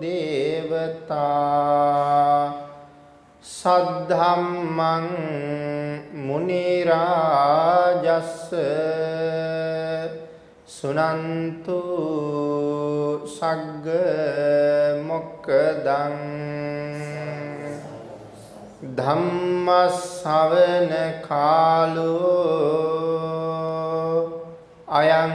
දේවතා සද්ධම්මං මුනි රාජස්ස සුනන්තු සග්ග මොක්කදං ධම්ම ශවන කාලෝ අයං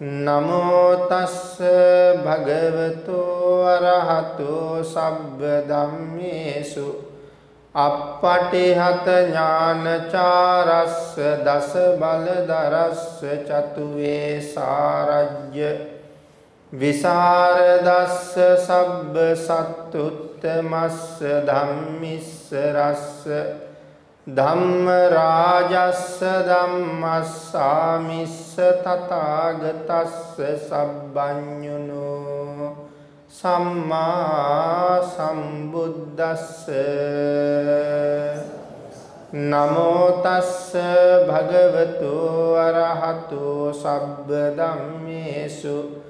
නමෝ තස්ස භගවතු අරහතෝ සබ්බ ධම්මේසු අප්පටිහත ඥානචාරස්ස දස බලදරස්ස චතුවේ සාරජ්‍ය විසරදස්ස සබ්බ සත්තුත්තමස්ස ධම්මිස්ස රස්ස ධම්ම රාජස්ස ධම්මස්සාමිස්ස තථාගතස්ස සබ්බඤුනෝ සම්මා සම්බුද්දස්ස නමෝ තස්ස භගවතු අරහතු සබ්බ ධම්මේසු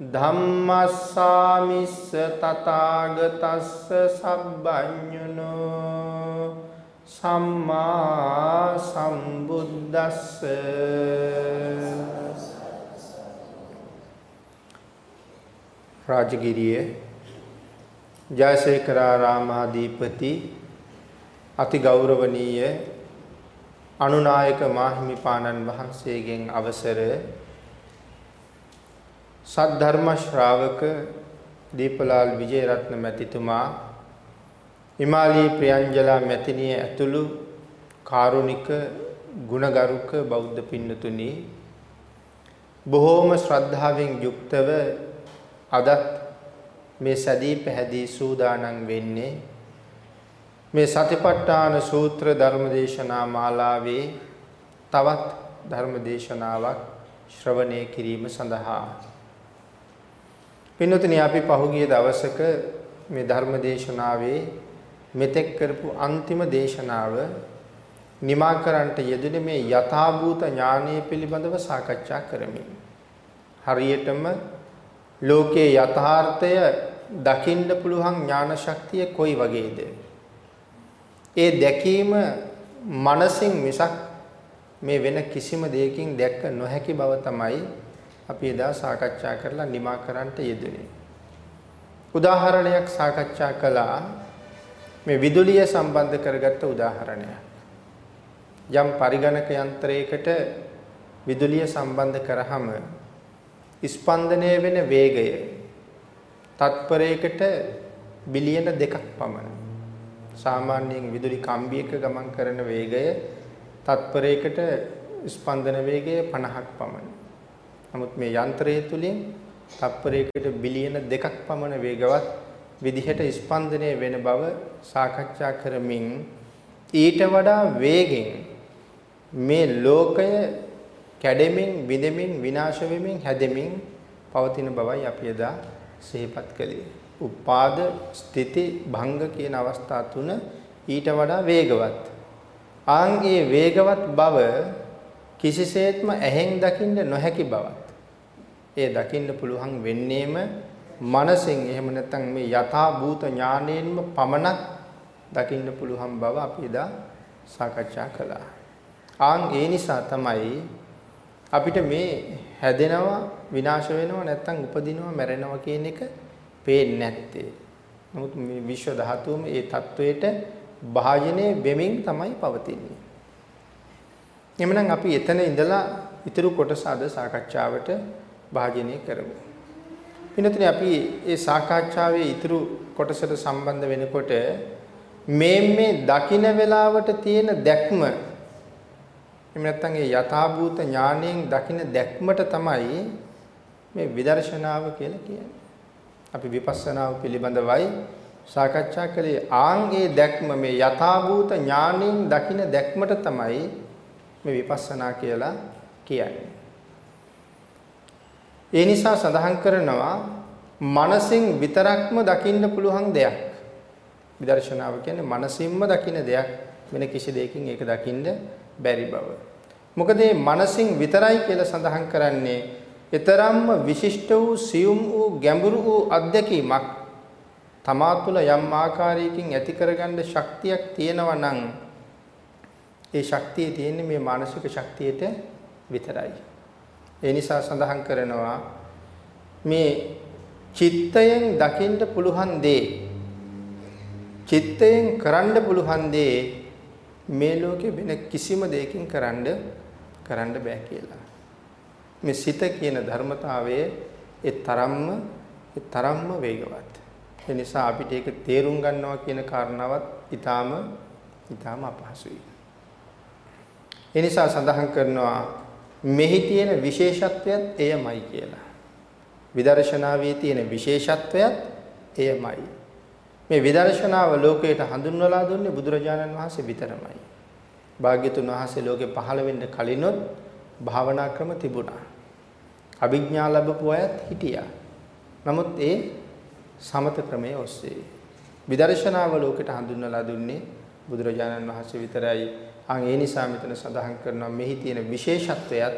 ධම්මස්සාමිස්ස තථාගතස්ස සබ්බඤුනෝ සම්මා සම්බුද්දස්ස රාජගිරියේ ජයසේකරාරාමාධිපති අති ගෞරවනීය අනුනායක මාහිමිපාණන් වහන්සේගෙන් අවසර සද්ධර්ම ශ්‍රාවක දීපලාල් විජේරත්න මැතිතුමා හිමාලී ප්‍රියංජලා මැතිණිය ඇතුළු කාරුණික ගුණගරුක බෞද්ධ පින්නතුනි බොහෝම ශ්‍රද්ධාවෙන් යුක්තව අදත් මේ සැදී පැහැදී සූදානම් වෙන්නේ මේ සතිපට්ඨාන සූත්‍ර ධර්මදේශනා මාලාවේ තවත් ධර්මදේශනාවක් ශ්‍රවණය කිරීම සඳහා. පින්නතුනි අපි පහුගිය දවසක මේ ධර්ම දේශනාවේ මෙතෙක් කරපු අන්තිම දේශනාව නිමා කරන්නට යෙදුනේ මේ යථාභූත ඥානය පිළිබඳව සාකච්ඡා කරමින්. හරියටම ලෝකයේ යථාර්ථය දකින්න පුළුවන් ඥාන ශක්තිය කොයි වගේද? ඒ දැකීම මනසින් මිසක් මේ වෙන කිසිම දෙයකින් දැක්ක නොහැකි බව තමයි අපි එදා සාකච්ඡා කරලා නිමා කරන්නට යෙදුනේ. උදාහරණයක් සාකච්ඡා කළා මේ විදුලිය සම්බන්ධ කරගත්ත උදාහරණයක්. යම් පරිගණක යන්ත්‍රයකට විදුලිය සම්බන්ධ කරාම ස්පන්දනය වෙන වේගය තත්පරයකට බිලියන දෙකක් පමණ. සාමාන්‍යයෙන් විදුලි කම්බියක ගමන් කරන වේගය තත්පරයකට ස්පන්දන වේගය 50ක් පමණ. නමුත් මේ යන්ත්‍රය තුලින් තප්පරයකට බිලියන දෙකක් පමණ වේගවත් විදිහට ස්පන්දනය වෙන බව සාකච්ඡා කරමින් ඊට වඩා වේගෙන් මේ ලෝකය කැඩෙමින් බිඳෙමින් විනාශ වෙමින් හැදෙමින් පවතින බවයි අපි එදා සිහිපත් කළේ. උපාද ස්ථಿತಿ භංග කියන අවස්ථා තුන ඊට වඩා වේගවත්. ආන්ගේ වේගවත් බව කිසිසේත්ම ඇහෙන් දකින්න නොහැකි බවත්. ඒ දකින්න පුළුවන් වෙන්නේම මනසෙන් එහෙම නැත්නම් මේ යථා භූත ඥාණයෙන්ම පමණක් දකින්න පුළුවන් බව අපි එදා සාකච්ඡා කළා. ආන් ඒ නිසා තමයි අපිට මේ හැදෙනවා විනාශ වෙනවා නැත්නම් උපදිනවා මැරෙනවා කියන එක පේන්නේ නැත්තේ. නමුත් මේ විශ්ව ධාතුවම ඒ தത്വයට භාජනය වෙමින් තමයි පවතින්නේ. එමනම් අපි එතන ඉඳලා ඉතුරු කොටස අද සාකච්ඡාවට භාජනය කරමු. පින්නතුනේ අපි මේ සාකච්ඡාවේ ඊතුරු කොටසට සම්බන්ධ වෙනකොට මේ මේ දකින වෙලාවට තියෙන දැක්ම එහෙම නැත්නම් ඒ යථාභූත ඥාණයෙන් දකින දැක්මට තමයි මේ විදර්ශනාව කියලා කියන්නේ. අපි විපස්සනාව පිළිබඳවයි සාකච්ඡා කළේ ආන් ඒ දැක්ම මේ යථාභූත ඥාණයෙන් දකින දැක්මට තමයි මේ විපස්සනා කියලා කියන්නේ. ඒ නිසා සඳහන් කරනවා මනසින් විතරක්ම දකින්න පුළුවන් දෙයක්. විදර්ශනාව කියන්නේ මනසින්ම දකින්න දෙයක් වෙන කිසි දෙයකින් ඒක දකින්න බැරි බව. මොකද මේ මනසින් විතරයි කියලා සඳහන් කරන්නේ ඊතරම්ම විශිෂ්ට වූ සියුම් වූ ගැඹුරු වූ අත්දැකීමක් තමා තුළ යම් ආකාරයකින් ඇති කරගන්න ශක්තියක් තියෙනවා නම් ඒ ශක්තිය තියෙන්නේ මේ මානසික ශක්තියට විතරයි. ඒ නිසා සඳහන් කරනවා මේ චිත්තයෙන් දකින්න පුළුවන් දේ චිත්තයෙන් කරන්න පුළුවන් දේ මේ ලෝකේ වෙන කිසිම දෙයකින් කරන්න කරන්න බෑ කියලා. මේ සිත කියන ධර්මතාවයේ ඒ තරම්ම ඒ තරම්ම වේගවත්. ඒ නිසා අපිට ඒක තේරුම් ගන්නවා කියන කාරණාවත් ඊටාම ඊටාම අපහසුයි. ඒ නිසා සඳහන් කරනවා මෙහි තියෙන විශේෂත්වයත් එයමයි කියලා. විදර්ශනාවේ තියෙන විශේෂත්වයත් එයමයි. මේ විදර්ශනාව ලෝකයට හඳුන්වලා දුන්නේ බුදුරජාණන් වහන්සේ විතරමයි. භාග්‍යතුන් වහන්සේ ලෝකෙ පහළ වෙන්න කලිනොත් භාවනා ක්‍රම තිබුණා. අභිඥා ලැබපු අයත් හිටියා. නමුත් ඒ සමත ක්‍රමයේ ඔස්සේ විදර්ශනාව ලෝකෙට හඳුන්වලා දුන්නේ බුදුරජාණන් වහන්සේ විතරයි. අන් ඒ නිසා මෙතන සඳහන් කරනවා මෙහි තියෙන විශේෂත්වයත්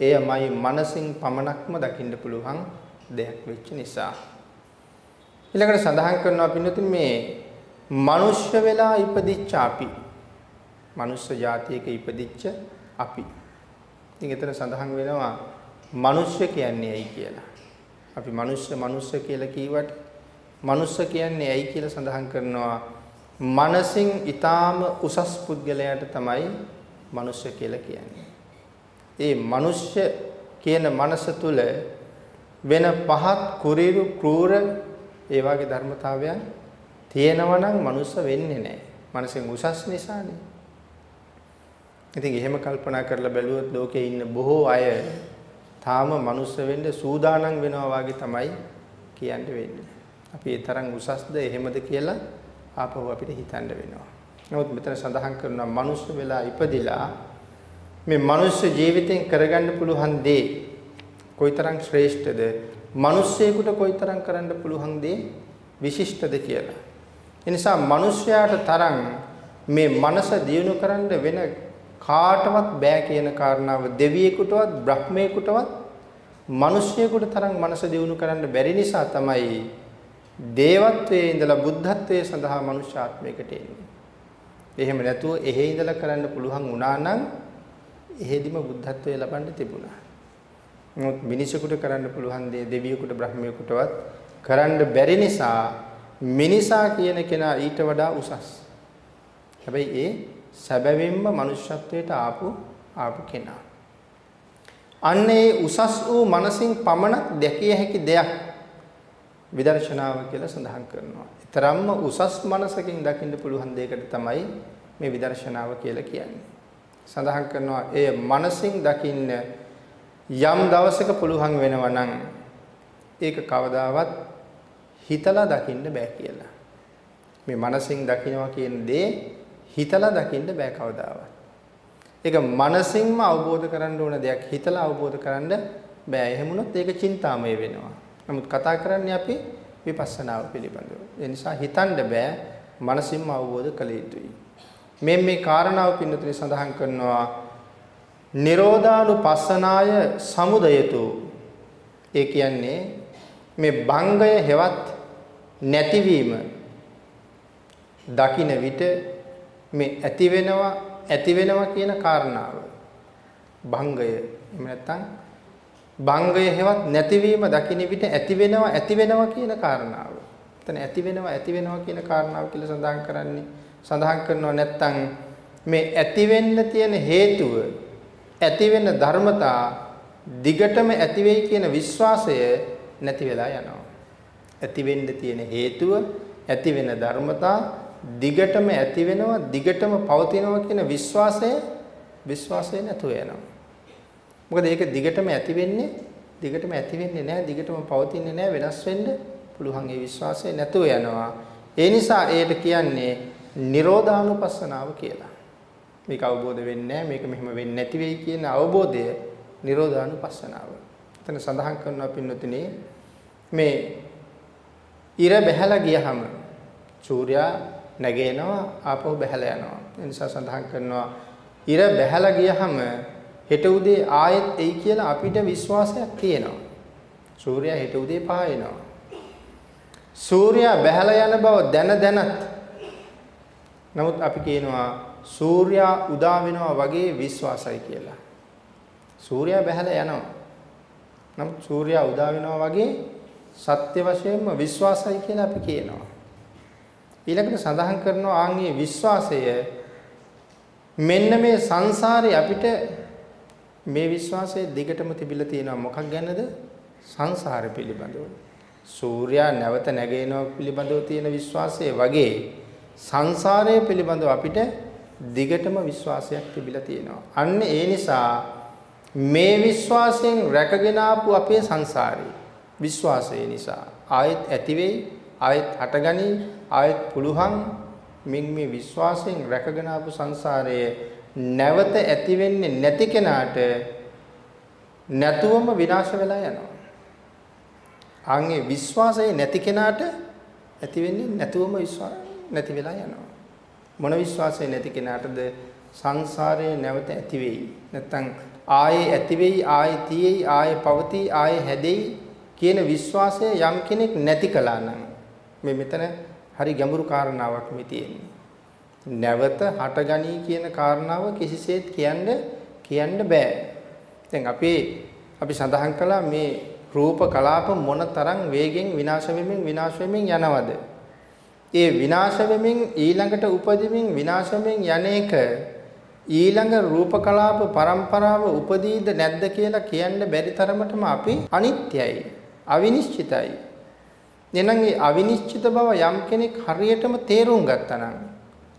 එයමයි මනසින් පමණක්ම දකින්න පුළුවන් දෙයක් වෙච්ච නිසා. ඊළඟට සඳහන් කරනවා පින්නතුන් මේ මනුෂ්‍ය වෙලා ඉපදිච්ච අපි මනුෂ්‍ය జాතියක ඉපදිච්ච අපි. ඉතින් එතන සඳහන් වෙනවා මනුෂ්‍ය කියන්නේ ඇයි කියලා. අපි මනුෂ්‍ය මනුෂ්‍ය කියලා කීවට මනුෂ්‍ය කියන්නේ ඇයි කියලා සඳහන් කරනවා මනසින් ඊටාම උසස් පුද්ගලයාට තමයි මනුෂ්‍ය කියලා කියන්නේ. ඒ මනුෂ්‍ය කියන මනස තුල වෙන පහත් කුරිරු ක්‍රූර ඒ වගේ ධර්මතාවයන් තියෙනවා නම් මනුෂ්‍ය වෙන්නේ නැහැ. මනසෙන් උසස් නිසානේ. ඉතින් එහෙම කල්පනා කරලා බැලුවොත් ලෝකේ ඉන්න බොහෝ අය තාම මනුස්ස වෙන්න සූදානම් වෙනවා වගේ තමයි කියන්න වෙන්නේ. අපි ඒ තරම් උසස්ද එහෙමද කියලා ආපහු අපිට හිතන්න වෙනවා. නමුත් මෙතන සඳහන් කරනවා මනුස්ස වෙලා ඉපදිලා මේ මනුස්ස ජීවිතෙන් කරගන්න පුළුවන් දේ කොයිතරම් ශ්‍රේෂ්ඨද? මිනිස්සෙකුට කොයිතරම් කරන්න පුළුවන් දේ විශිෂ්ටද කියලා. ඒ නිසා මිනිස්යාට තරම් මේ මනස දියුණු කරන්න වෙන කාටවත් බෑ කියන කාරණාව දෙවියෙකුටවත් බ්‍රහ්මයෙකුටවත් මිනිසියෙකුට තරම් මනස දියුණු කරන්න බැරි නිසා තමයි දේවත්වයේ ඉඳලා බුද්ධත්වයේ සඳහා මනුෂ්‍යාත්මයකට එන්නේ. එහෙම නැතුව එහෙ ඉඳලා කරන්න පුළුවන් වුණා නම් එහෙදිම බුද්ධත්වයේ ලබන්න තිබුණා. නමුත් මිනිසෙකුට කරන්න පුළුවන් දේ දෙවියෙකුට බ්‍රහ්මයෙකුටවත් කරන්න බැරි නිසා මිනිසා කියන කෙනා ඊට වඩා උසස්. හැබැයි ඒ සැබවින්ම මනුෂ්‍යත්වයට ආපු ආපු කෙනා. අන්න ඒ උසස් වූ මනසින් පමණක් දැකිය හැකි දෙයක් විදර්ශනාව කියලා සඳහන් කරනවා. ඊතරම්ම උසස් මනසකින් දකින්න පුළුවන් දෙයකට තමයි මේ විදර්ශනාව කියලා කියන්නේ. සඳහන් කරනවා එය මනසින් දකින්න යම් දවසක පුළුවන් වෙනවා නම් ඒක කවදාවත් හිතලා දකින්න බෑ කියලා. මේ මනසින් දකින්නවා කියන දේ හිතලා දකින්න බෑ කවදාවත්. ඒක මනසින්ම අවබෝධ කරන්න ඕන දෙයක් හිතලා අවබෝධ කරන්න බෑ. එහෙමුණොත් ඒක චින්තාමය වෙනවා. නමුත් කතා කරන්නේ අපි විපස්සනාව පිළිබඳව. ඒ නිසා හිතන්න බෑ මනසින්ම අවබෝධ කළ යුතුයි. මේ මේ කාරණාව පින්නතුනි සඳහන් කරනවා නිරෝධානුපස්සනාය සමුදයතු ඒ කියන්නේ මේ භංගය හෙවත් නැතිවීම දකින විට මේ ඇති වෙනවා ඇති වෙනවා කියන කාරණාව භංගය එහෙම නැත්නම් භංගය හෙවත් නැතිවීම දකින්න විට ඇති වෙනවා ඇති වෙනවා කියන කාරණාව. එතන ඇති වෙනවා ඇති වෙනවා කියන කාරණාව කියලා සඳහන් කරන්නේ සඳහන් කරනවා නැත්නම් මේ ඇති වෙන්න තියෙන හේතුව ඇති වෙන ධර්මතා දිගටම ඇති වෙයි කියන විශ්වාසය නැති වෙලා යනවා. ඇති වෙන්න තියෙන හේතුව ඇති වෙන ධර්මතා දිගටම ඇති වෙනවා දිගටම පවතිනවා කියන විශ්වාසය විශ්වාසය නැතුව යනවා. මොකද ඒක දිගටම ඇති වෙන්නේ දිගටම ඇති වෙන්නේ නැහැ දිගටම පවතින්නේ නැහැ වෙනස් වෙන්න පුළුවන් ඒ විශ්වාසය නැතුව යනවා. ඒ නිසා ඒට කියන්නේ නිරෝධානුපස්සනාව කියලා. මේක අවබෝධ වෙන්නේ මේක මෙහෙම වෙන්නේ නැති වෙයි කියන අවබෝධය නිරෝධානුපස්සනාව. එතන සඳහන් කරනවා පින්නතුනේ මේ ඉර බැහැලා ගියහම සූර්යා නැගෙනවා ආපහු බැහැලා යනවා. ඒ නිසා සඳහන් කරනවා ඉර බැහැලා ගියහම හෙට උදේ ආයෙත් එයි කියලා අපිට විශ්වාසයක් තියෙනවා. සූර්යයා හෙට උදේ පහයනවා. සූර්යයා බැහැලා යන බව දැන දැනත් නමුත් අපි කියනවා සූර්යයා උදා වෙනවා වගේ විශ්වාසයි කියලා. සූර්යයා බැහැලා යනවා. නමුත් සූර්යයා උදා වෙනවා වගේ සත්‍ය වශයෙන්ම විශ්වාසයි කියලා අපි කියනවා. ඊළඟට සඳහන් කරනවා ආන්ගේ විශ්වාසය මෙන්න මේ සංසාරේ අපිට මේ විශ්වාසය දිගටම තිබිලා තියෙනවා මොකක් ගැනද? සංසාරය පිළිබඳව. සූර්යයා නැවත නැගෙනවා පිළිබඳව තියෙන විශ්වාසය වගේ සංසාරය පිළිබඳව අපිට දිගටම විශ්වාසයක් තිබිලා තියෙනවා. අන්න ඒ නිසා මේ විශ්වාසයෙන් රැකගෙන ආපු අපේ සංසාරේ විශ්වාසය නිසා ආයෙත් ඇති වෙයි ආයෙත් හටගනි ආයෙත් පුළුවන් මින් මේ විශ්වාසයෙන් රැකගෙන ආපු සංසාරයේ නැවත ඇති වෙන්නේ නැති කෙනාට නැතුවම විනාශ වෙලා යනවා. ආන්ගේ විශ්වාසය නැති කෙනාට ඇති වෙන්නේ නැතුවම විශ්වාස නැති වෙලා යනවා. මොන විශ්වාසය නැති කෙනාටද සංසාරයේ නැවත ඇති වෙයි. නැත්තම් ආයේ ඇති වෙයි, ආයේ තියෙයි, ආයේ පවතී, ආයේ හැදෙයි කියන විශ්වාසය යම් කෙනෙක් නැති කළා නම් මේ මෙතන හරි ගැඹුරු කාරණාවක් මේ තියෙන්නේ. නැවත හටගනී කියන කාරණාව කිසිසේත් කියන්න කියන්න බෑ. දැන් අපි අපි සඳහන් කළා මේ රූප කලාප මොන තරම් වේගෙන් විනාශ වෙමින් විනාශ වෙමින් යනවද? ඒ විනාශ වෙමින් ඊළඟට උපදිමින් විනාශ වෙමින් යන එක ඊළඟ රූප කලාප પરම්පරාව උපදීද නැද්ද කියලා කියන්න බැරි තරමටම අපි අනිත්‍යයි අවිනිශ්චිතයි එහෙනම් මේ අවිනිශ්චිත බව යම් කෙනෙක් හරියටම තේරුම් ගත්තා නම්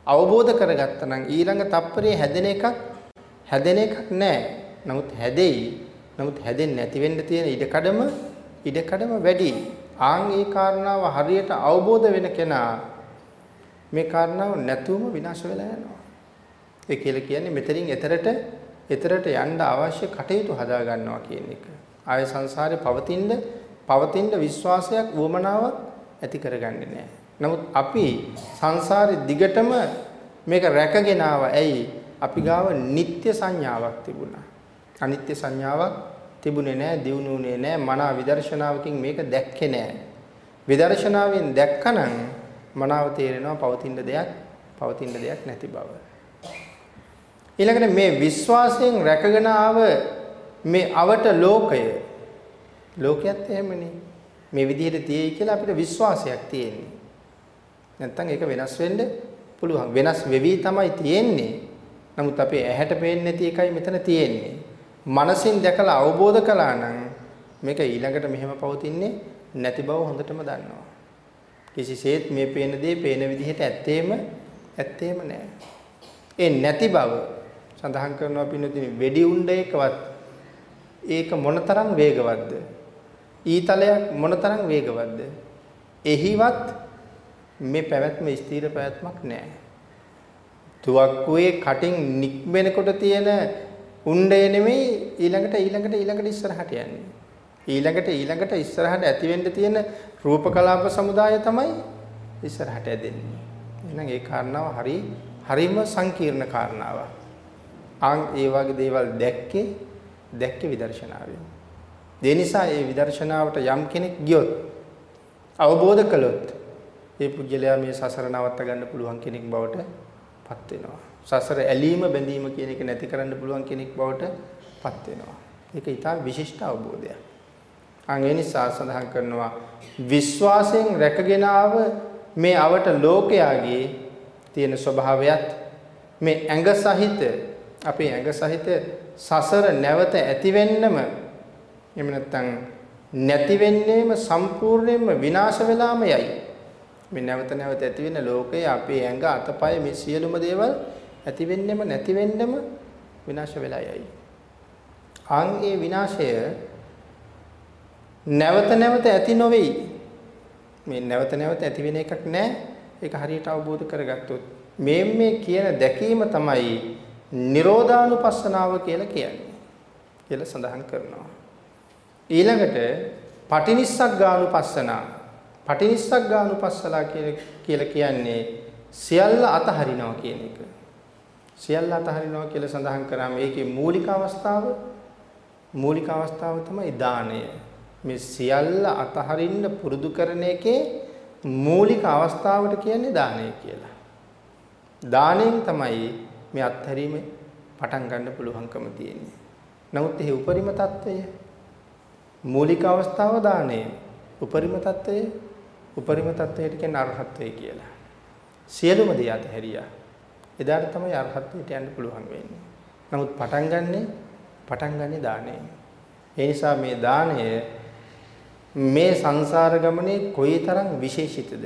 අවබෝධ කරගත්තා නම් ඊළඟ තප්පරේ හැදෙන එකක් හැදෙන එකක් නැහැ. නමුත් හැදෙයි. නමුත් හැදෙන්නේ නැති වෙන්න තියෙන ඉඩකඩම ඉඩකඩම වැඩි. ආන් ඒ කාරණාව හරියට අවබෝධ වෙන කෙනා මේ කාරණාව නැතුවම විනාශ වෙලා යනවා. ඒ කියලා කියන්නේ මෙතනින් එතරට එතරට යන්න අවශ්‍ය කටයුතු හදා ගන්නවා කියන එක. ආය සංසාරේ පවතින පවතින විශ්වාසයක් වමනාවක් ඇති කරගන්නේ නැහැ. නමුත් අපි සංසාරේ දිගටම මේක රැකගෙන ඇයි? අපි ගාව නিত্য සංඥාවක් තිබුණා. අනිත්‍ය සංඥාවක් තිබුණේ නැහැ, දියුණුුනේ නැහැ, මනා විදර්ශනාවකින් මේක දැක්කේ නැහැ. විදර්ශනාවෙන් දැක්කනම් මනාව තේරෙනවා පවතින දෙයක්, පවතින දෙයක් නැති බව. ඊළඟට මේ විශ්වාසයෙන් රැකගෙන ආව මේ අවට ලෝකය ලෝකයේත් එහෙමනේ. මේ විදිහට තියෙයි කියලා අපිට විශ්වාසයක් තියෙන්නේ. නැත්තම් ඒක වෙනස් වෙන්න පුළුවන්. වෙනස් වෙවි තමයි තියෙන්නේ. නමුත් අපේ ඇහැට පේන්නේ නැති එකයි මෙතන තියෙන්නේ. මනසින් දැකලා අවබෝධ කළා නම් මේක ඊළඟට මෙහෙම පවතින්නේ නැති බව හොඳටම දන්නවා. කිසිසේත් මේ පේන දේ පේන විදිහට ඇත්තේම ඇත්තේම නෑ. ඒ නැති බව සඳහන් කරනවා පින්නතිනි වෙඩි උණ්ඩයකවත් ඒක මොනතරම් වේගවත්ද ඊතලයක් මොනතරම් වේගවත්ද? එහිවත් මේ පැවැත්ම ස්ථීර පැවැත්මක් නෑ. තුවක්කුවේ කටින් නික්මෙනකොට තියෙන උණ්ඩය නෙමෙයි ඊළඟට ඊළඟට ඊළඟට ඉස්සරහට යන්නේ. ඊළඟට ඊළඟට ඉස්සරහට ඇති වෙන්න තියෙන රූප කලාප සමුදාය තමයි ඉස්සරහට ඇදෙන්නේ. එහෙනම් ඒ කාරණාව හරි හරිම සංකීර්ණ කාරණාවක්. ආන් ඒ වගේ දේවල් දැක්කේ දැක්කේ විදර්ශනාවෙන්. ඒ නිසා මේ විදර්ශනාවට යම් කෙනෙක් ගියොත් අවබෝධ කළොත් ඒ පුජ්‍යලයා මේ සසර නවත්ත ගන්න පුළුවන් කෙනෙක් බවට පත් වෙනවා. සසර ඇලීම බැඳීම කියන එක නැති කරන්න පුළුවන් කෙනෙක් බවට පත් වෙනවා. ඒක ඊටා විශිෂ්ට අවබෝධයක්. අන් ඒ නිසා සඳහන් කරනවා විශ්වාසයෙන් රැකගෙන ආව මේ අවට ලෝකයාගේ තියෙන ස්වභාවයත් මේ ඇඟ සහිත අපේ ඇඟ සහිත සසර නැවත ඇති වෙන්නම එහෙම නැත්නම් නැති වෙන්නේම සම්පූර්ණයෙන්ම විනාශ වෙලාම යයි. මේ නැවත නැවත ඇති වෙන ලෝකයේ අපේ ඇඟ අතපය මේ සියලුම දේවල් ඇති වෙන්නෙම නැති වෙන්නෙම විනාශ වෙලා යයි. අන් ඒ විනාශය නැවත නැවත ඇති නොවේයි. මේ නැවත නැවත ඇති වෙන එකක් නෑ. ඒක හරියට අවබෝධ කරගත්තොත් මේ මේ කියන දැකීම තමයි නිරෝධානුපස්සනාව කියලා කියන්නේ. කියලා සඳහන් කරනවා. ඊළඟට පටිනිස්සග්ගානුපස්සනා පටිනිස්සග්ගානුපස්සලා කියලා කියන්නේ සියල්ල අතහරිනවා කියන එක. සියල්ල අතහරිනවා කියලා සඳහන් කරාම ඒකේ මූලික අවස්ථාව මූලික අවස්ථාව තමයි දාණය. මේ සියල්ල අතහරින්න පුරුදු කරන එකේ මූලික අවස්ථාවට කියන්නේ දාණය කියලා. දාණයෙන් තමයි මේ අත්හැරීම පටන් ගන්න පුළුවන්කම තියෙන්නේ. නමුත් එහි උපරිම తত্ত্বය මූලික අවස්ථාව දාණය. උපරිම తত্ত্বය උපරිම තත්වයට කියන්නේ අරහත්ත්වය කියලා. සියලුම දේ අතහැරියා. එදාට තමයි අරහත්ත්වයට යන්න පුළුවන් වෙන්නේ. නමුත් පටන් ගන්නෙ පටන් ගන්නෙ දාණයෙන්. ඒ නිසා මේ දාණය මේ සංසාර ගමනේ කොයිතරම් විශේෂිතද?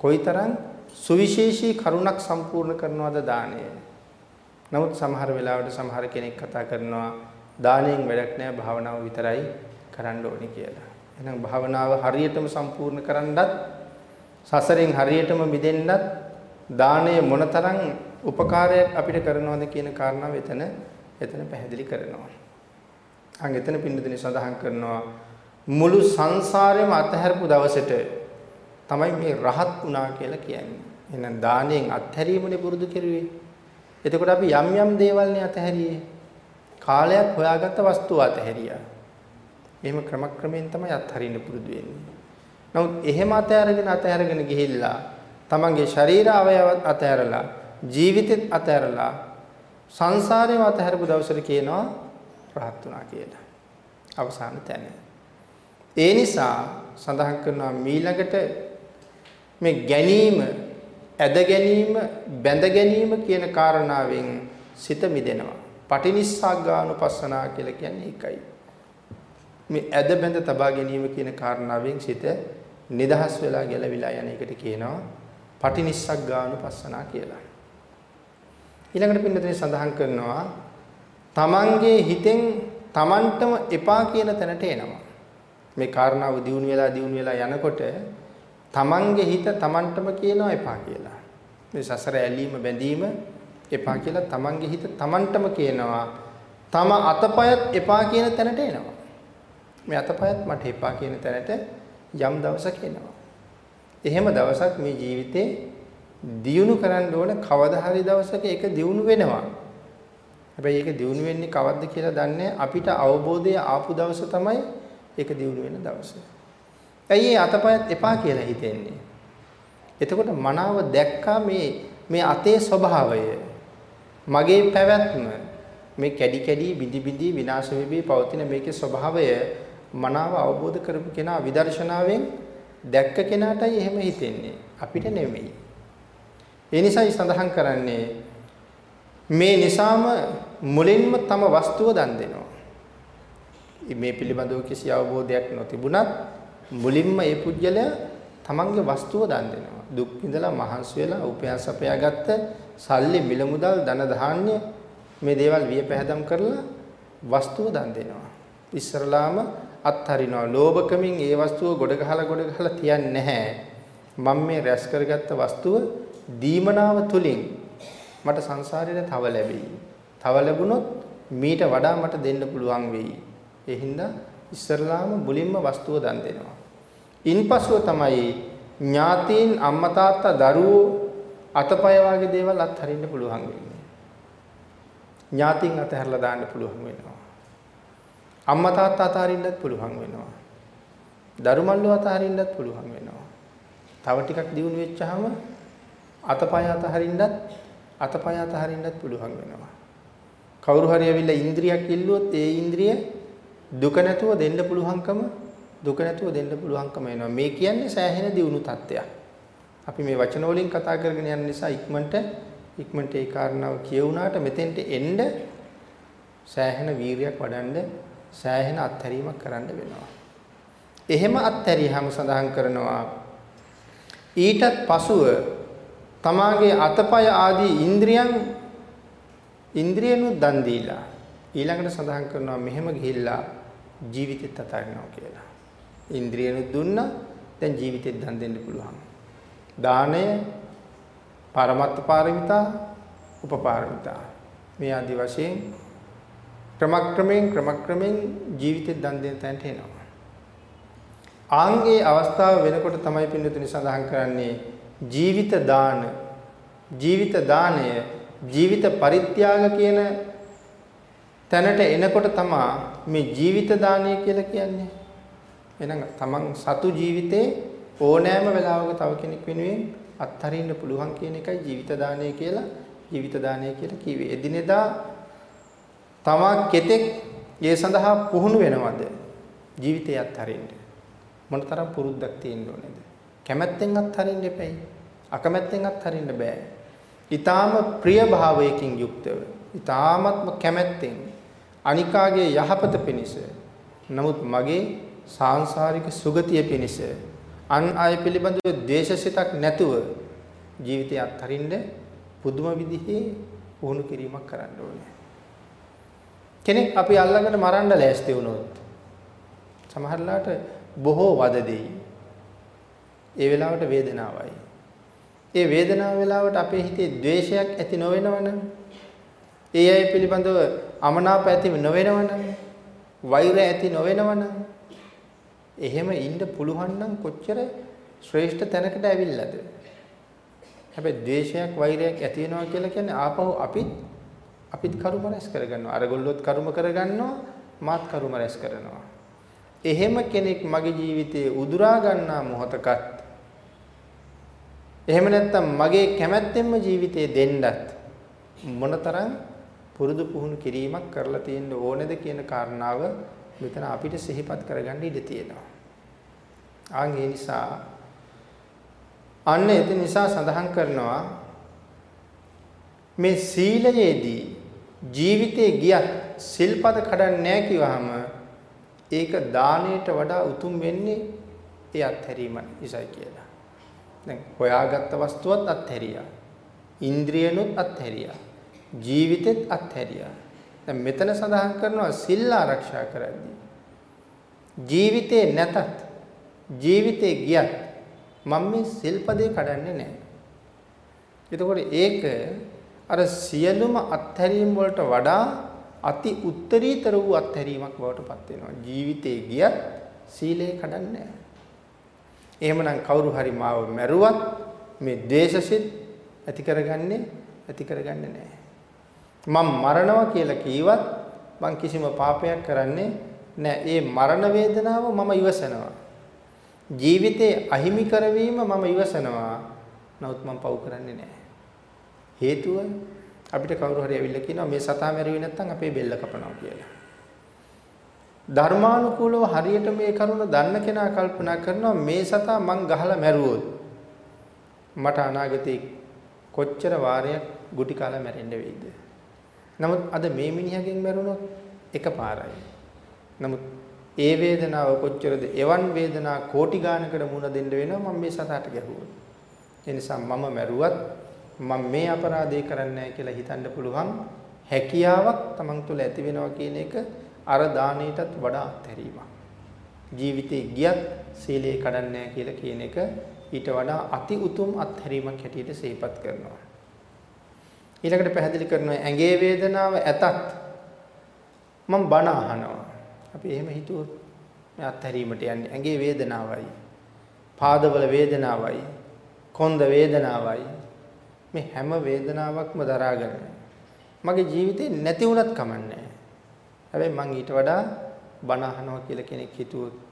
කොයිතරම් සුවිශේෂී කරුණක් සම්පූර්ණ කරනවද දාණය? නමුත් සමහර වෙලාවට සමහර කෙනෙක් කතා කරනවා දාණයෙන් වැඩක් නැහැ භාවනාව විතරයි කරන්න ඕනි කියලා. එහෙනම් භාවනාව හරියටම සම්පූර්ණ කරන්නත් සසරෙන් හරියටම මිදෙන්නත් දාණය මොනතරම් උපකාරයක් අපිට කරනවද කියන කාරණාව එතන එතන පැහැදිලි කරනවා. අන් එතන පින්නදිනේ සඳහන් කරනවා මුළු සංසාරෙම අතහැරපු දවසට තමයි මේ රහත් වුණා කියලා කියන්නේ. එහෙනම් දාණයෙන් අත්හැරීමනේ පුරුදු කෙරුවේ. එතකොට අපි යම් යම් දේවල්නේ අතහැරියේ. කාලයක් හොයාගත්ත වස්තුව අතහැරියා. එහෙම ක්‍රමක්‍රමයෙන් තමයි අත්හරින්න පුරුදු වෙන්නේ. නමුත් එහෙම අතහැරගෙන අතහැරගෙන ගිහිල්ලා තමන්ගේ ශරීර අවයවත් අතහැරලා ජීවිතෙත් අතහැරලා සංසාරේම අතහැරපු දවසට කියනවා රහත් වුණා කියලා. අවසාන තැන. ඒ නිසා සඳහන් කරනවා මීළඟට මේ ගැනීම, ඇද ගැනීම, බැඳ ගැනීම කියන කාරණාවෙන් සිත මිදෙනවා. පටිනිස්සග්ගානුපස්සනා කියලා කියන්නේ ඒකයි. මේ ඇද බැඳ තබා ගැනීම කියන කාරණාවෙන් සිත නිදහස් වෙලා ගැලවිලා යන එකට කියනවා පටිනිස්සග්ගානුපස්සනා කියලා. ඊළඟට පින්නතේ සඳහන් කරනවා තමන්ගේ හිතෙන් තමන්ටම එපා කියන තැනට එනවා. මේ කාරණාව දියුණු වෙලා දියුණු වෙලා යනකොට තමන්ගේ හිත තමන්ටම කියනවා එපා කියලා. මේ සසර ඇලීම බැඳීම එපා කියලා තමන්ගේ හිත තමන්ටම කියනවා. තම අතපයත් එපා කියන තැනට එනවා. මේ අතපයත් මට එපා කියන තැනට යම් දවසක් එනවා. එහෙම දවසක් මේ ජීවිතේ දියුණු කරන්න ඕන කවදා හරි දවසක ඒක දියුණු වෙනවා. හැබැයි ඒක දියුණු වෙන්නේ කවද්ද කියලා දන්නේ අපිට අවබෝධය ආපු දවස තමයි ඒක දියුණු වෙන දවස. ඇයි ඒ අතපයත් එපා කියලා හිතෙන්නේ? එතකොට මනාව දැක්කා මේ මේ අතේ ස්වභාවය. මගේ පැවැත්ම මේ කැඩි කැඩි බිඳි බිඳි විනාශ වෙවි පවතින මේකේ ස්වභාවය මනාව අවබෝධ කරපු කෙනා විදර්ශනාවෙන් දැක්ක කෙනාටයි එහෙම හිතෙන්නේ. අපිට නෙමෙයි. ඒ නිසායි සඳහන් කරන්නේ මේ නිසාම මුලින්ම තම වස්තුව දන් දෙනවා. මේ පිළිබඳව කිසි අවබෝධයක් නොතිබුණත් මුලින්ම ඒ පුජ්‍යලයා තමන්ගේ වස්තුව දන් දෙනවා. දුක් විඳලා මහන්සි වෙලා උපයන් සපයාගත්ත සල්ලි මිල මුදල් ධන ධාන්‍ය මේ දේවල් වියපැහැදම් කරලා වස්තුව දන් දෙනවා. ඉස්සරලාම අත්හරිනවා. ලෝභකමින් ඒ වස්තුව ගොඩ ගහලා ගොඩ ගහලා තියන්නේ නැහැ. මම මේ රැස් කරගත්ත වස්තුව දීමනාව තුලින් මට සංසාරේ තව ලැබෙයි. තව ලැබුණොත් මීට වඩා මට දෙන්න පුළුවන් වෙයි. ඒ හින්දා ඉස්සරලාම මුලින්ම වස්තුව දන් දෙනවා. ඉන්පසුව තමයි ඥාතීන් අම්මා තාත්තා දරුවෝ අතපය වගේ දේවල් අත්හරින්න පුළුවන් වෙන්නේ. ඥාතීන් අතහැරලා දාන්න පුළුවන් වෙනවා. අම්මා තාත්තා අතහරින්නත් පුළුවන් වෙනවා. දරුමල්ලෝ අතහරින්නත් පුළුවන් වෙනවා. තව ටිකක් දියුණු වෙච්චාම අතපය අතහරින්නත් අතපය අතහරින්නත් පුළුවන් වෙනවා. කවුරු හරි ඇවිල්ලා ඉන්ද්‍රියක් ඉල්ලුවොත් ඒ ඉන්ද්‍රිය දුක නැතුව දෙන්න පුළුවන්කම දුක නැතුව දෙන්න පුළුවන්කම එනවා. මේ කියන්නේ සෑහෙන දියුණු තත්ත්වයක්. අපි මේ වචන වලින් කතා කරගෙන යන නිසා ඉක්මනට ඉක්මනට ඒ කාරණාව කියවුණාට මෙතෙන්ට එන්න සෑහෙන වීරියක් වඩන්න සෑහෙන අත්හැරීමක් කරන්න වෙනවා. එහෙම අත්හැරියාම සඳහන් කරනවා ඊටත් පසුව තමාගේ අතපය ආදී ඉන්ද්‍රියන් ඉන්ද්‍රියනුත් දන් දීලා ඊළඟට සඳහන් කරනවා මෙහෙම ගිහිල්ලා ජීවිතෙත් අතාරිනවා කියලා. ඉන්ද්‍රියනුත් දුන්නා දැන් ජීවිතෙත් දන් දෙන්න පුළුවන්. දාණය පරමත්ත පාරමිතා උපපාරමිතා මේ ආදි වශයෙන් ක්‍රමක්‍රමයෙන් ක්‍රමක්‍රමයෙන් ජීවිතෙත් දන් දෙන තැනට එනවා. ආංගේ අවස්ථාව වෙනකොට තමයි පින්නතුනි සඳහන් කරන්නේ ජීවිත දාන ජීවිත දාණය ජීවිත පරිත්‍යාග කියන තැනට එනකොට තමා මේ ජීවිත දානය කියලා කියන්නේ. එහෙනම් තමන් සතු ජීවිතේ ඕනෑම වෙලාවක තව කෙනෙක් වෙනුවෙන් අත්හරින්න පුළුවන් කියන එකයි ජීවිත දානය කියලා ජීවිත දානය කියලා කිව්වේ. එදිනෙදා තමා කෙතෙක් ඒ සඳහා පුහුණු වෙනවද? ජීවිතය අත්හරින්න. මොනතරම් පුරුද්දක් තියෙන්න ඕනේද? කැමැත්තෙන් අත්හරින්න එපැයි. අකමැත්තෙන් අත්හරින්න බෑ. ඊටාම ප්‍රිය භාවයකින් යුක්තව ඊටාමත්ම කැමැත්තෙන් අනිකාගේ යහපත පිණිස නමුත් මගේ සාංශාරික සුගතිය පිණිස අන් අය පිළිබඳව ද්වේෂසිතක් නැතුව ජීවිතය අත්හරින්න පුදුම විදිහේ වුණු කිරීමක් කරන්න ඕනේ. කෙනෙක් අපි අල්ලගෙන මරන්න ලෑස්ති වුණොත් සමහරලාට බොහෝ වද දෙයි. ඒ වෙලාවට වේදනාවයි. ඒ වේදනාව වෙලාවට අපේ හිතේ ද්වේෂයක් ඇති නොවෙනවනම් ඒ අය පිළිබඳව අමනාප ඇති නොවෙනවනම් වෛරය ඇති නොවෙනවනම් එහෙම ඉන්න පුළුවන් නම් කොච්චර ශ්‍රේෂ්ඨ තැනකට ඇවිල්ලාද හැබැයි ද්වේෂයක් වෛරයක් ඇති වෙනවා කියලා කියන්නේ ආපහු අපිත් අපිත් කර්ම රැස් කරගන්නවා අරගොල්ලොත් කර්ම කරගන්නවා මාත් කර්ම රැස් කරනවා එහෙම කෙනෙක් මගේ ජීවිතයේ උදුරා ගන්නා මොහතකත් එහෙම නැත්නම් මගේ කැමැත්තෙන්ම ජීවිතේ දෙන්නත් මොනතරම් පුරුදු පුහුණු කිරීමක් කරලා තියෙන්න ඕනේද කියන කාරණාව මෙතන අපිට සිහිපත් කරගන්න ඉඩ තියෙනවා. ආන් ඒ නිසා අන්න ඒ නිසා සඳහන් කරනවා මේ සීලයේදී ජීවිතේ ගියත් සිල්පද කඩන්නේ නැහැ කිව්වහම ඒක දාණයට වඩා උතුම් වෙන්නේ ඒ අත්හැරීම නිසායි කියලා. දැන් හොයාගත්ත වස්තුවත් අත්හැරියා. ඉන්ද්‍රියනොත් අත්හැරියා. ජීවිතෙත් අත්හැරියා. දැන් මෙතන සඳහන් කරනවා සිල් ආරක්ෂා කරද්දී ජීවිතේ නැතත් ජීවිතේ ගියත් මම මේ සිල්පදේ කඩන්නේ නැහැ. එතකොට ඒක අර සියලුම අත්හැරීම් වලට වඩා අති උත්තරීතර වූ අත්හැරීමක් බවට පත් වෙනවා. ජීවිතේ ගියත් සීලය කඩන්නේ නැහැ. එහෙමනම් කවුරු හරි මාව මැරුවත් මේ ද්වේෂසිත ඇති කරගන්නේ ඇති කරගන්නේ නැහැ. මම මරනවා කියලා කීවත් මං කිසිම පාපයක් කරන්නේ නැහැ. ඒ මරණ වේදනාව මම ඉවසනවා. ජීවිතේ අහිමි කරවීම මම ඉවසනවා. නමුත් මම පව් කරන්නේ නැහැ. හේතුව අපිට කවුරු හරි ඇවිල්ලා කියනවා මේ සතා මැරුවේ නැත්නම් අපේ බෙල්ල කපනවා කියලා. ධර්මානුකූලව හරියට මේ කරුණ දන්න කෙනා කල්පනා කරනවා මේ සතා මං ගහලා මැරුවොත් මට අනාගතේ කොච්චර වාරයක් ගුටි කාලා මැරෙන්න වෙයිද? නමුත් අද මේ මිනිහගෙන් මැරුණොත් එකපාරයි. නමුත් ඒ වේදනාව කොච්චරද? එවන් වේදනා කෝටි ගානකට මුණ දෙන්න වෙනවා මම මේ සතාට ගැහුවොත්. ඒ නිසා මම මැරුවත් මම මේ අපරාධය කරන්නේ නැහැ කියලා හිතන්න පුළුවන් හැකියාවක් Taman තුල ඇති වෙනවා කියන එක අර දාණයටත් වඩා අත්හැරීමක්. ජීවිතේ ගියත් සීලය කඩන්නේ නැහැ කියලා කියන එක ඊට වඩා අති උතුම් අත්හැරීමක් හැටියට සිහිපත් කරනවා. ඊළඟට පැහැදිලි කරනවා ඇඟේ වේදනාව ඇතත් මම බණ අහනවා. අපි එහෙම හිතුවොත් මේ අත්හැරීමට යන්නේ ඇඟේ වේදනාවයි. පාදවල වේදනාවයි. කොන්ද වේදනාවයි. මේ හැම වේදනාවක්ම දරාගෙන මගේ ජීවිතේ නැති වුණත් කමන්නේ හැබැයි මං ඊට වඩා බණ අහනවා කියලා කෙනෙක් හිතුවොත්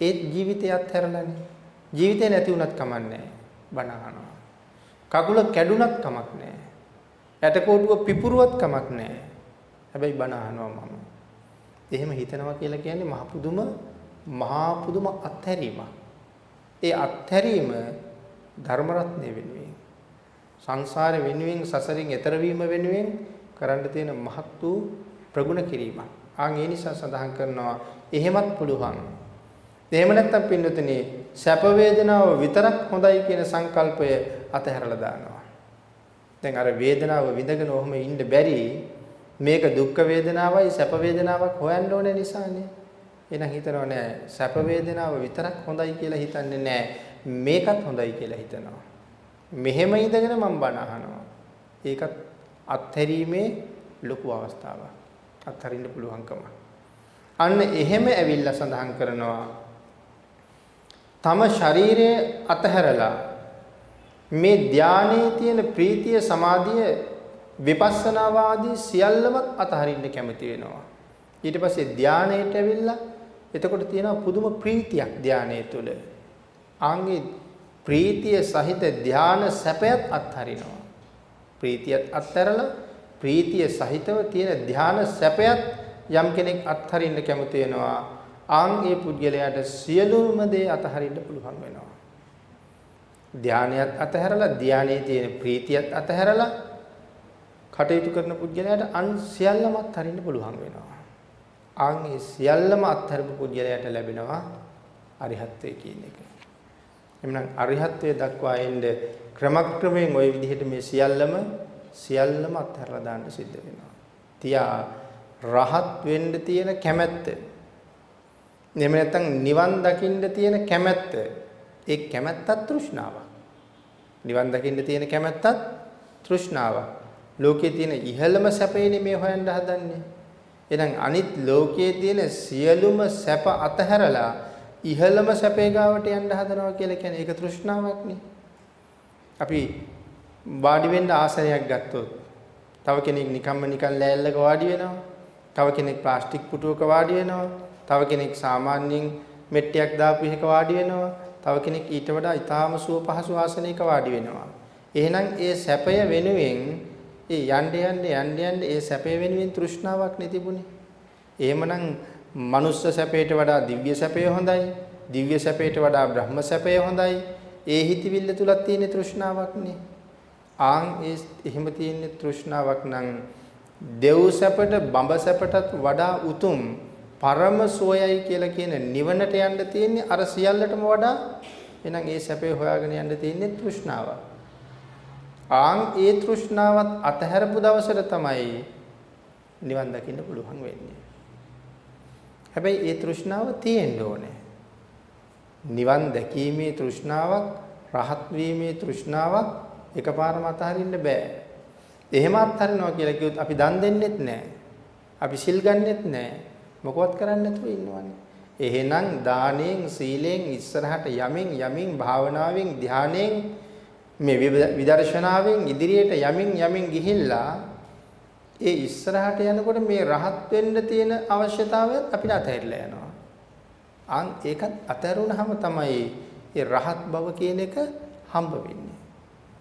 ඒ ජීවිතය අත්හැරලානේ. ජීවිතේ නැති වුණත් කමන්නේ බණ අහනවා. කකුල කැඩුනත් කමක් නැහැ. ඇටකොඩුව පිපුරුවත් කමක් නැහැ. හැබැයි බණ අහනවා මම. එහෙම හිතනවා කියලා කියන්නේ මහ පුදුම මහා පුදුම අත්හැරීමක්. ඒ අත්හැරීම ධර්ම රත්නය වෙනුවෙන්. සංසාර වෙනුවෙන් සසරින් එතර වීම වෙනුවෙන් කරන්න තියෙන මහත් වූ ප්‍රගුණ කිරීමක්. ආන් ඒ නිසා සඳහන් කරනවා එහෙමත් පුළුවන්. එහෙම නැත්නම් පින්නතුනි සැප වේදනාව විතරක් හොඳයි කියන සංකල්පය අතහැරලා දානවා. දැන් අර වේදනාව විඳගෙන ඔහොම ඉන්න බැරි මේක දුක් වේදනාවයි සැප වේදනාවක් හොයන්න ඕනේ නිසානේ. එහෙනම් හිතනවා නෑ සැප වේදනාව විතරක් හොඳයි කියලා හිතන්නේ නෑ මේකත් හොඳයි කියලා හිතනවා. මෙහෙම ඉඳගෙන මම බණ අහනවා. ඒකත් අත්හැරීමේ ලොකු අවස්ථාවක්. අත්හරින්න පුළුවන්කම. අන්න එහෙම ඇවිල්ලා සඳහන් කරනවා තම ශරීරයේ අතහැරලා මේ ධානයේ තියෙන ප්‍රීතිය සමාධිය විපස්සනාවාදී සියල්ලමත් අතහරින්න කැමති වෙනවා. ඊට පස්සේ ධානයට ඇවිල්ලා එතකොට තියෙනවා පුදුම ප්‍රීතියක් ධානයේ තුල. ආන්ගේ ප්‍රීතිය සහිත ධාන සැපයත් අත්හරිනවා. ප්‍රීතියත් අත්හැරලා ප්‍රීතිය සහිතව තියෙන ධාන සැපයත් යම් කෙනෙක් අත්හරින්න කැමති වෙනවා. ආන් ඒ පුද්ගලයාට සියලුම දේ අතහරින්න පුළුවන් වෙනවා. ධානයත් අතහැරලා ධානයේ තියෙන ප්‍රීතියත් අතහැරලා කටයුතු කරන පුද්ගලයාට අන් සියල්ලම අත්හරින්න පුළුවන් වෙනවා. ආන් ඒ සියල්ලම අත්හැරපු පුද්ගලයාට ලැබෙනවා අරිහත්ත්වය කියන එක. එhmenan අරිහත්ත්වයට දක්වා එන්න ක්‍රමක්‍රමයෙන් ওই විදිහට මේ සියල්ලම සියල්ලම අත්හැරලා දාන්න සිද්ධ වෙනවා. තියා රහත් වෙන්න තියෙන කැමැත්ත. එහෙම නැත්නම් නිවන් දකින්න තියෙන කැමැත්ත. ඒ කැමැත්තත් තෘෂ්ණාවක්. නිවන් දකින්න තියෙන කැමැත්තත් තෘෂ්ණාවක්. ලෝකයේ තියෙන ඉහළම සැපේනේ මේ හොයන්න හදන්නේ. එහෙනම් අනිත් ලෝකයේ තියෙන සියලුම සැප අතහැරලා ඉහළම සැපේ ගාවට යන්න හදනවා කියලා කියන්නේ ඒක තෘෂ්ණාවක්නේ. අපි වාඩි වෙන්න ආසනයක් ගත්තොත් තව කෙනෙක් නිකම්ම නිකන් ලෑල්ලක වාඩි වෙනවා. තව කෙනෙක් ප්ලාස්ටික් පුටුවක වාඩි වෙනවා. තව කෙනෙක් සාමාන්‍යයෙන් මෙට්ටියක් දාපු එකක වාඩි වෙනවා. තව කෙනෙක් ඊට වඩා ඊටාම සුව පහසු ආසනයක වාඩි වෙනවා. එහෙනම් ඒ සැපය වෙනුවෙන් ඒ යන්න යන්න යන්න යන්න ඒ සැපය වෙනුවෙන් තෘෂ්ණාවක් නෙතිබුනේ. එහෙමනම් මනුස්ස සැපයට වඩා දිව්‍ය සැපය හොඳයි. දිව්‍ය සැපයට වඩා බ්‍රහ්ම සැපය හොඳයි. ඒ හිතවිල්ල තුලක් තියෙන තෘෂ්ණාවක්නේ. ආන් ඒ එහෙම තියෙන තෘෂ්ණාවක් නම් දෙව් සැපට බඹ සැපටත් වඩා උතුම් පරම සෝයයි කියලා කියන නිවනට යන්න තියෙන්නේ අර සියල්ලටම වඩා එහෙනම් ඒ සැපේ හොයාගෙන යන්න තියෙන්නේ තෘෂ්ණාව. ආන් ඒ තෘෂ්ණාවත් අතහැරපු දවසට තමයි නිවන් දකින්න පුළුවන් වෙන්නේ. හැබැයි ඒ තෘෂ්ණාව තියෙන්න ඕනේ. නිවන් දැකීමේ තෘෂ්ණාවක්, රහත් වීමේ තෘෂ්ණාවක් එකපාරම අතහරින්න බෑ. එහෙම අත්හරිනවා කියලා කිව්වොත් අපි දන් දෙන්නෙත් නෑ. අපි සිල් ගන්නෙත් නෑ. මොකවත් කරන්නේ නැතුව ඉන්නවනේ. එහෙනම් දානෙන් සීලෙන් ඉස්සරහට යමින් යමින් භාවනාවෙන් ධානයෙන් මේ විදර්ශනාවෙන් ඉදිරියට යමින් යමින් ගිහිල්ලා ඒ ඉස්සරහට යනකොට මේ රහත් වෙන්න තියෙන අවශ්‍යතාවයත් අපිට අතහැරලා යනවා. අන් ඒකත් අතහැරුණාම තමයි ඒ රහත් බව කියන එක හම්බ වෙන්නේ.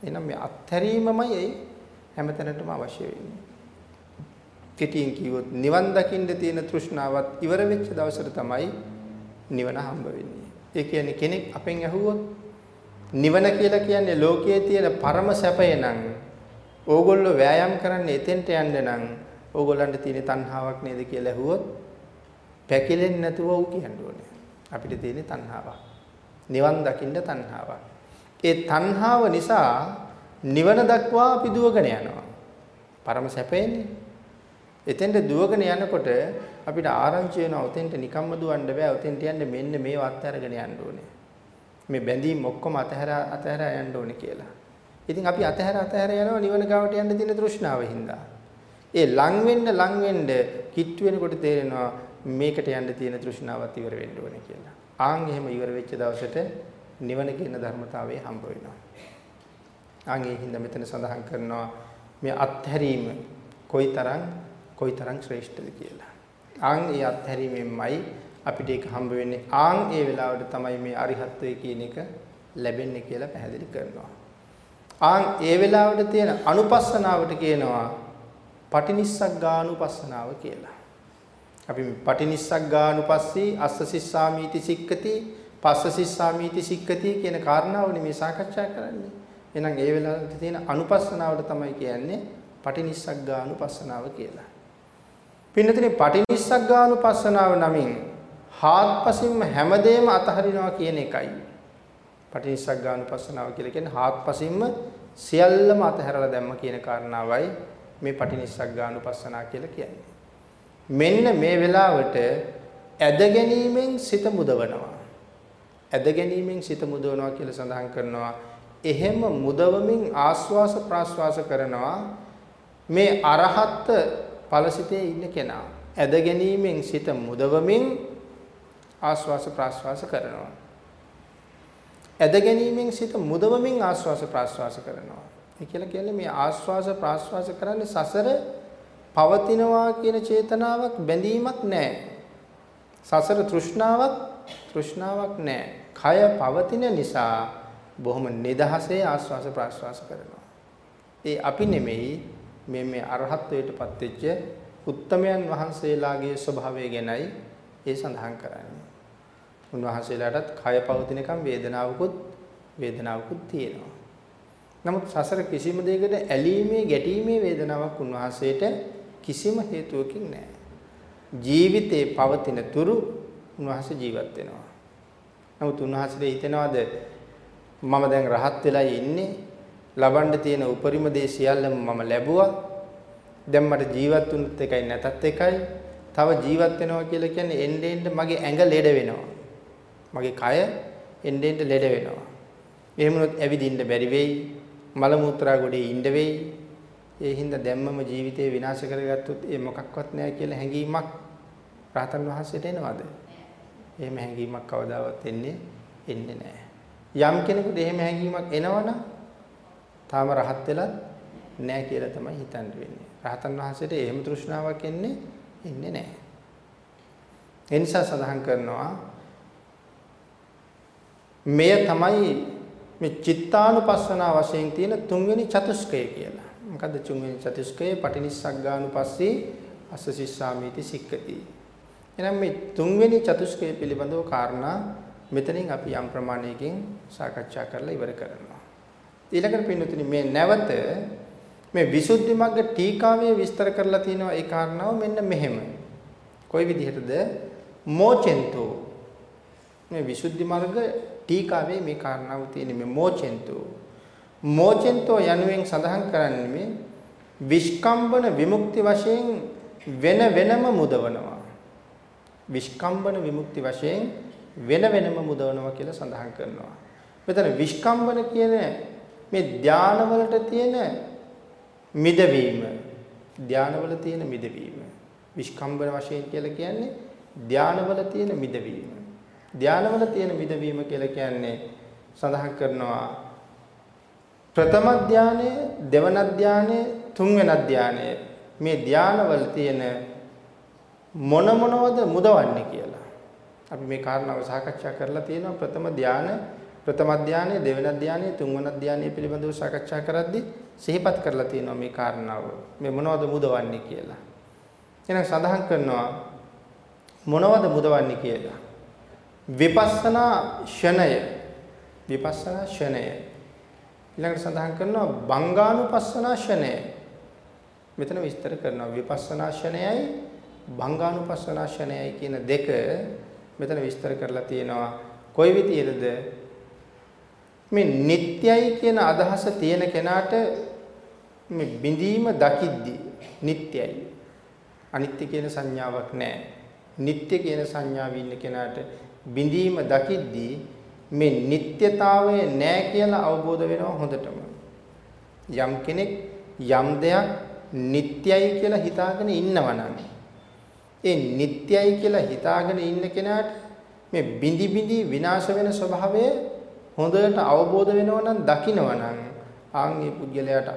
එහෙනම් මේ අත්හැරීමමයි හැමතැනටම අවශ්‍ය වෙන්නේ. කෙටියෙන් කිව්වොත් නිවන් දකින්න තියෙන තෘෂ්ණාවත් ඉවර වෙච්ච දවසට තමයි නිවන හම්බ වෙන්නේ. ඒ කියන්නේ කෙනෙක් අපෙන් ඇහුවොත් නිවන කියලා කියන්නේ ලෝකයේ තියෙන පරම සැපය නම් ඕගොල්ලෝ වෑයම් කරන්නේ එතෙන්ට යන්න නම් ඕගොල්ලන්ට තියෙන තණ්හාවක් නේද කියලා ඇහුවොත් පැකිලෙන්නේ නැතුව උ කියන්න ඕනේ. අපිට තියෙන තණ්හාවක්. නිවන් දකින්න තණ්හාවක්. ඒ තණ්හාව නිසා නිවන දක්වා අපි දුවගෙන යනවා. පරම සැපේනේ. එතෙන්ට දුවගෙන යනකොට අපිට ආරංචි වෙනවා උතෙන්ට නිකම්ම දුවන්න බෑ. උතෙන්ට යන්න මෙන්න මේව අත්හැරගෙන යන්න ඕනේ. මේ බැඳීම් ඔක්කොම අතහැර අතහැර යන්න ඕනේ කියලා. ඉතින් අපි අතහැර අතහැර යනවා නිවන ගාවට යන්න තියෙන තෘෂ්ණාව හින්දා. ඒ ලං වෙන්න ලං වෙන්න කිට්ටු වෙනකොට තේරෙනවා මේකට යන්න තියෙන තෘෂ්ණාවත් ඉවර වෙන්න ඕනේ කියලා. ආන් එහෙම ඉවර වෙච්ච දවසට නිවන කියන ධර්මතාවය හම්බ වෙනවා. ආන් ඒ හින්දා මෙතන සඳහන් කරනවා මේ අත්හැරීම කොයිතරම් කොයිතරම් ශ්‍රේෂ්ඨද කියලා. ආන් ඒ අත්හැරීමෙන්මයි අපිට ඒක හම්බ වෙන්නේ. ආන් ඒ වෙලාවට තමයි මේ අරිහත්ත්වය කියන එක ලැබෙන්නේ කියලා පැහැදිලි කරනවා. ආන් ඒ වෙලාවට තියෙන අනුපස්සනාවට කියනවා පටිනිස්සග්ගානුපස්සනාව කියලා. අපි පටිනිස්සග්ගානුපස්සී අස්ස සිස්සාමීති සික්කති පස්ස සිස්සාමීති සික්කති කියන කාරණාවනේ මේ සාකච්ඡා කරන්නේ. එහෙනම් ඒ වෙලාවට තියෙන අනුපස්සනාවට තමයි කියන්නේ පටිනිස්සග්ගානුපස්සනාව කියලා. පින්නතනේ පටිනිස්සග්ගානුපස්සනාව නමින් හාත්පසින්ම හැමදේම අතහරිනවා කියන එකයි. පටිනිස්සග්ගානුපස්සනාව කියලා කියන්නේ හාත්පසින්ම සියල්ලම අතහැරලා දැම්ම කියන කාරණාවයි මේ පටිනිස්සග්ගානුපස්සනා කියලා කියන්නේ. මෙන්න මේ වෙලාවට ඇද ගැනීමෙන් සිත මුදවනවා. ඇද ගැනීමෙන් සිත මුදවනවා කියලා සඳහන් කරනවා. එහෙම මුදවමින් ආස්වාස ප්‍රාස්වාස කරනවා මේ අරහත් ඵලසිතේ ඉන්න කෙනා. ඇද ගැනීමෙන් සිත මුදවමින් ආස්වාස ප්‍රාස්වාස කරනවා. ඇද ගැනීමෙන් සිත මුදවමින් ආස්වාස ප්‍රාස්වාස කරනවා. ඒ කියලා කියන්නේ මේ ආස්වාස ප්‍රාස්වාස කරන්නේ සසර පවතිනවා කියන චේතනාවක් බැඳීමක් නැහැ. සසර තෘෂ්ණාවක් තෘෂ්ණාවක් නැහැ. කය පවතින නිසා බොහොම නිදහසේ ආස්වාස ප්‍රාස්වාස කරනවා. ඒ අපි නෙමෙයි මේ මේ අරහත්ත්වයටපත් වෙච්ච උත්තමයන් වහන්සේලාගේ ස්වභාවය ගැනයි ඒ සඳහන් කරන්නේ. උන්වහන්සේලාටත් කය පවතිනකම් වේදනාවකුත් වේදනාවකුත් තියෙනවා. නමුත් සසර කිසිම දෙයකට ඇලීමේ ගැටීමේ වේදනාවක් උන්වහන්සේට කිසිම හේතුවකින් නැහැ. ජීවිතේ පවතින තුරු උන්වහන්සේ ජීවත් වෙනවා. නමුත් උන්වහන්සේට හිතෙනවද මම දැන් රහත් වෙලා ඉන්නේ ලබන්න තියෙන උපරිම දේ සියල්ලම මම ලැබුවා. දැන් මට ජීවත් වුණත් එකයි නැතත් එකයි. තව ජීවත් වෙනවා කියලා කියන්නේ එන්න එන්න මගේ ඇඟ ලෙඩ වෙනවා. මගේ කය එන්න එන්න ලෙඩ වෙනවා. එහෙම වුණොත් ඇවිදින්න බැරි වෙයි. මල මුත්‍රා ගොඩේ ඉන්න වෙයි. ඒ හින්දා දැම්මම ජීවිතේ විනාශ කරගත්තොත් ඒ මොකක්වත් නැහැ කියලා හැඟීමක් රහතන් වහන්සේට එනවද? එහෙම හැඟීමක් කවදාවත් එන්නේ එන්නේ නැහැ. යම් කෙනෙකුට එහෙම හැඟීමක් එනවනම් තාම රහත් වෙලත් නැහැ කියලා තමයි හිතන්න වෙන්නේ. රහතන් වහන්සේට එහෙම තෘෂ්ණාවක් එන්නේ එන්නේ නැහැ. ඒ නිසා සඳහන් කරනවා මෙය තමයි මේ චිත්තානුපස්සනා වශයෙන් තියෙන තුන්වෙනි චතුස්කය කියලා. මොකද්ද තුන්වෙනි චතුස්කය? පටිනිස්සග්ගානුපස්සී අස්සසිස්සාමීති සික්කති. එහෙනම් මේ තුන්වෙනි චතුස්කය පිළිබඳව කාරණා මෙතනින් අපි යම් ප්‍රමාණයකින් සාකච්ඡා කරලා ඉවර කරනවා. ඊළඟට පින්නතුනි මේ නැවත මේ විසුද්ධි මග්ග ටීකාවේ විස්තර කරලා තිනවා ඒ කාරණාව මෙන්න මෙහෙම. කොයි විදිහටද? මෝචෙන්තෝ මේ විසුද්ධි මාර්ග ටීකාවේ මේ කාරණාව තියෙන්නේ මේ මෝචෙන්තෝ. මෝචෙන්තෝ යනුවෙන් සඳහන් කරන්නේ මේ විස්කම්බන විමුක්ති වශයෙන් වෙන වෙනම මුදවනවා. විස්කම්බන විමුක්ති වශයෙන් වෙන වෙනම මුදවනවා කියලා සඳහන් කරනවා. මෙතන විස්කම්බන කියන මේ ධානවලට තියෙන මිදවීම ධානවල තියෙන මිදවීම විස්කම්බන වශයෙන් කියලා කියන්නේ ධානවල තියෙන මිදවීම ධානවල තියෙන මිදවීම කියලා කියන්නේ සඳහන් කරනවා ප්‍රථම ධානය දෙවන ධානය තුන්වෙනි ධානය මේ ධානවල තියෙන මොන මොනවද මුදවන්නේ කියලා. අපි මේ කාරණාව සාකච්ඡා කරලා තියෙනවා. ප්‍රථම ධාන ප්‍රථම ධානය දෙවන ධානය තුන්වන ධානය පිළිබඳව සාකච්ඡා කරද්දී සිහිපත් කරලා තියෙනවා මේ කාරණාව. මේ මොනවද මුදවන්නේ කියලා. එහෙනම් සඳහන් කරනවා මොනවද මුදවන්නේ කියලා. විපස්සනා ෂණය. විපස්සනා ෂණය. ඊළඟට සඳහන් කරනවා බංගානුපස්සනා ෂණය. මෙතන විස්තර කරනවා විපස්සනා ෂණයයි බංගානුපස්සනා ෂණයයි කියන දෙක මෙතන විස්තර කරලා තියෙනවා. කොයි විදියටද? මේ නිට්යයි කියන අදහස තියෙන කෙනාට මේ බිඳීම දකිද්දි නිට්යයි අනිත්‍ය කියන සංඥාවක් නැහැ නිට්ටය කියන සංඥාව ඉන්න කෙනාට බිඳීම දකිද්දී මේ නිට්ටයතාවය නැහැ කියලා අවබෝධ වෙනවා හොඳටම. යම් කෙනෙක් යම් දෙයක් නිට්ටයයි කියලා හිතාගෙන ඉන්නවනම් ඒ නිට්ටයයි කියලා හිතාගෙන ඉන්න කෙනාට මේ බිඳි බිඳි විනාශ වෙන ස්වභාවය හොඳට අවබෝධ වෙනවා නම් දකිනවා නම් ආන්ගේ පුද්ගලයාට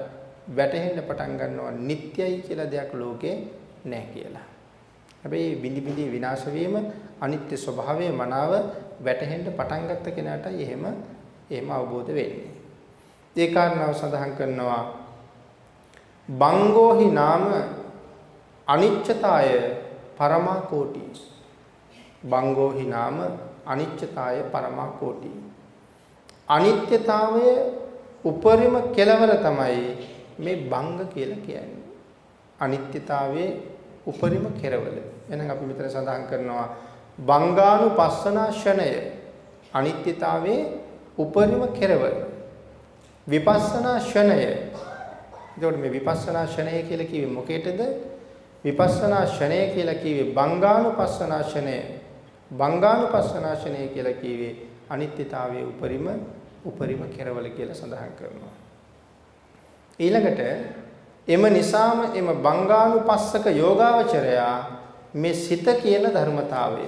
වැටහෙන්න පටන් ගන්නවා නිට්ටයයි කියලා දෙයක් ලෝකේ නැහැ කියලා. හැබැයි බිඳි බිඳි විනාශ වීම අනිත්‍ය ස්වභාවය මනාව වැටහෙන්න පටන් ගත්ත කෙනාටයි එහෙම එහෙම අවබෝධ වෙන්නේ. ඒ කාරණාව සඳහන් කරනවා බංගෝහි නාම අනිච්චතාය පරමා කෝටි. බංගෝහි නාම අනිච්චතාය පරමා කෝටි. අනිත්‍යතාවයේ උපරිම කෙලවර තමයි මේ බංග කියලා කියන්නේ. අනිත්‍යතාවයේ උපරිම කෙරවල. එහෙනම් අපි මෙතන සඳහන් කරනවා බංගානුපස්සනා ෂණය අනිත්‍යතාවයේ උපරිම කෙරවල. විපස්සනා ෂණය. එතකොට මේ විපස්සනා ෂණය කියලා කිව්වේ මොකේද? විපස්සනා ෂණය කියලා කිව්වේ බංගානුපස්සනා ෂණය. බංගානුපස්සනා ෂණය කියලා කිව්වේ අනිත්‍යතාවයේ උපරිම උපරිම කෙරවල කියලා සඳහන් කරනවා. ඊළඟට එම නිසාම එම බංගානුපස්සක යෝගාවචරයා මේ සිත කියන ධර්මතාවය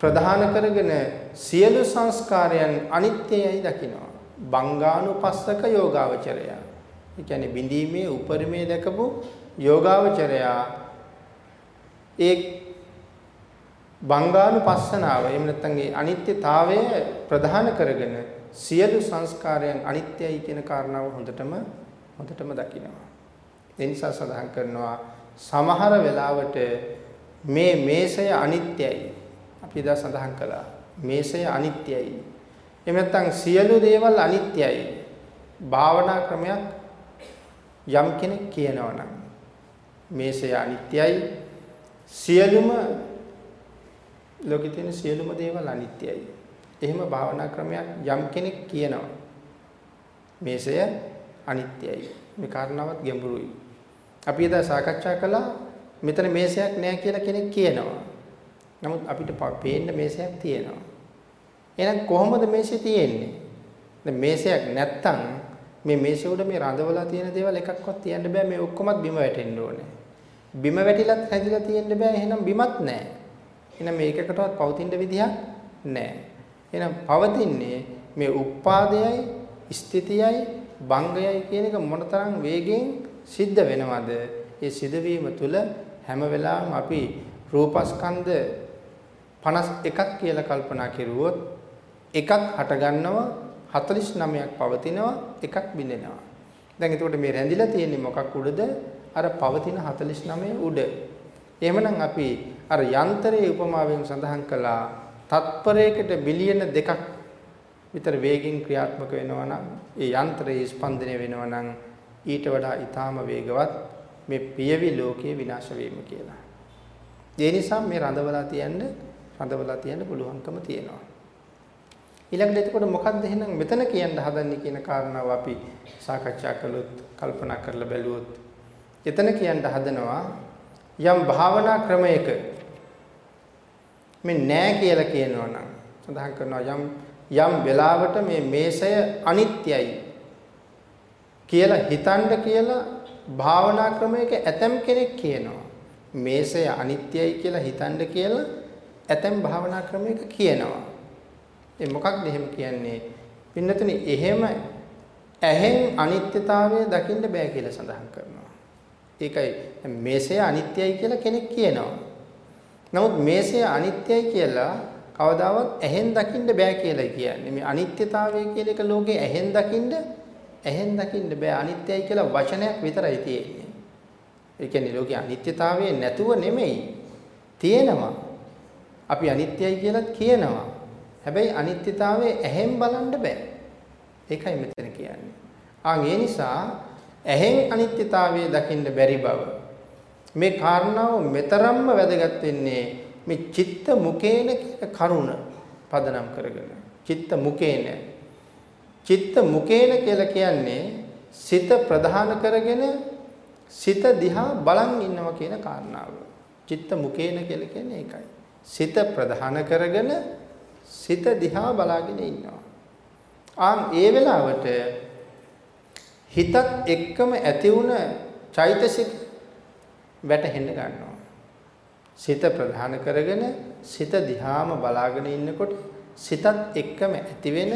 ප්‍රධාන කරගෙන සියලු සංස්කාරයන් අනිත්‍යයයි දකිනවා. බංගානුපස්සක යෝගාවචරය. ඒ කියන්නේ බිඳීමේ උපරිමේ දැකපු යෝගාවචරයා ඒ බංගානුපස්සනාව එහෙම නැත්නම් ඒ අනිත්‍යතාවය ප්‍රධාන කරගෙන සියලු සංස්කාරයන් අනිත්‍යයි කියන කාරණාව හොඳටම හොඳටම දකිනවා. ඒ නිසා සඳහන් කරනවා සමහර වෙලාවට මේ මේසය අනිත්‍යයි. අපි දා සඳහන් කළා. මේසය අනිත්‍යයි. එහෙම නැත්නම් සියලු දේවල් අනිත්‍යයි. භාවනා ක්‍රමයක් යම් කෙනෙක් කියනවා නම් මේසය අනිත්‍යයි. සියලුම ලෝකේ තියෙන සියලුම දේවල් අනිත්‍යයි. එහෙම භාවනා ක්‍රමයක් යම් කෙනෙක් කියනවා. මේසය අනිත්‍යයි. මේ කාරණාවත් ගැඹුරුයි. අපි එදා සාකච්ඡා කළා මෙතන මේසයක් නෑ කියලා කෙනෙක් කියනවා. නමුත් අපිට පේන්න මේසයක් තියෙනවා. එහෙනම් කොහොමද මේසෙ තියෙන්නේ? දැන් මේසයක් නැත්තම් මේ මේසෙ උඩ මේ රඳවලා තියෙන දේවල් එකක්වත් තියන්න බෑ මේ ඔක්කොමත් බිම වැටෙන්න ඕනේ. බිම වැටිලත් හැදිලා තියෙන්න බෑ එහෙනම් බිමත් නෑ. එහෙනම් මේකකටවත් පවතින විදිහක් නෑ. එහෙනම් පවතින්නේ මේ උපාදයයි ස්ථිතියයි භංගයයි කියන එක මොනතරම් වේගෙන් සිද්ධ වෙනවද? ඒ සිදුවීම තුළ හැම වෙලාවෙම අපි රූපස්කන්ධ 51ක් කියලා කල්පනා කෙරුවොත් එකක් හට ගන්නවා 49ක් පවතිනවා එකක් බිඳෙනවා. දැන් එතකොට මේ රැඳිලා තියෙන්නේ මොකක් උඩද? අර පවතින 49 උඩ. එහෙමනම් අපි අර යන්ත්‍රයේ උපමාවෙන් සඳහන් කළා තත්පරයකට බිලියන දෙකක් විතර වේගෙන් ක්‍රියාත්මක වෙනවා නම් ඒ යන්ත්‍රයේ ස්පන්දනය වෙනවා නම් ඊට වඩා ඊටාම වේගවත් මේ පියවි ලෝකයේ විනාශ වීම කියලා. ඒ නිසා මේ රඳවලා තියන්න රඳවලා තියන්න පුළුවන්කම තියෙනවා. ඊළඟට එතකොට මොකක්ද එහෙනම් මෙතන කියන්න හදන්නේ කියන කාරණාව අපි සාකච්ඡා කළොත් කල්පනා කරලා බැලුවොත් එතන කියන්න හදනවා යම් භාවනා ක්‍රමයක මේ නෑ කියලා කියනවා නම් සඳහන් කරනවා යම් යම් වෙලාවට මේ මේසය අනිත්‍යයි කියලා හිතන්න කියලා භාවනා ක්‍රමයක ඇතම් කෙනෙක් කියනවා මේසය අනිත්‍යයි කියලා හිතන්න කියලා ඇතම් භාවනා ක්‍රමයක කියනවා ඒ මොකක්ද එහෙම කියන්නේ? පින්නතුනි එහෙම ඇහෙන් අනිත්‍යතාවය දකින්න බෑ කියලා සඳහන් කරනවා. ඒකයි මේසය අනිත්‍යයි කියලා කෙනෙක් කියනවා. නමුත් මේසය අනිත්‍යයි කියලා කවදාවත් ඇහෙන් දකින්න බෑ කියලා කියන්නේ. මේ අනිත්‍යතාවය කියන එක ලෝකේ ඇහෙන් දකින්න ඇහෙන් දකින්න බෑ අනිත්‍යයි කියලා වචනයක් විතරයි තියෙන්නේ. ඒ කියන්නේ ලෝකේ අනිත්‍යතාවය නැතුව නෙමෙයි. තියෙනවා. අපි අනිත්‍යයි කියලා කියනවා. හැබැයි අනිත්‍යතාවය ඇහෙන් බලන්න බෑ. ඒකයි මෙතන කියන්නේ. ආන් ඒ නිසා ඇහෙන් අනිත්‍යතාවය දකින්න බැරි බව. මේ කාරණාව මෙතරම්ම වැදගත් වෙන්නේ මේ චිත්ත මුකේන කියන කරුණ පදනම් කරගෙන. චිත්ත මුකේන. චිත්ත මුකේන කියලා කියන්නේ සිත ප්‍රධාන කරගෙන සිත දිහා බලන් ඉන්නවා කියන කාරණාව. චිත්ත මුකේන කියලා කියන්නේ ඒකයි. සිත ප්‍රධාන කරගෙන සිත දිහා බලාගෙන ඉන්නවා. ආන් ඒ වෙලාවට හිතත් එක්කම ඇති වුණ චෛතසික වැටහෙන්න ගන්නවා. සිත ප්‍රධාන කරගෙන සිත දිහාම බලාගෙන ඉන්නකොට සිතත් එක්කම ඇති වෙන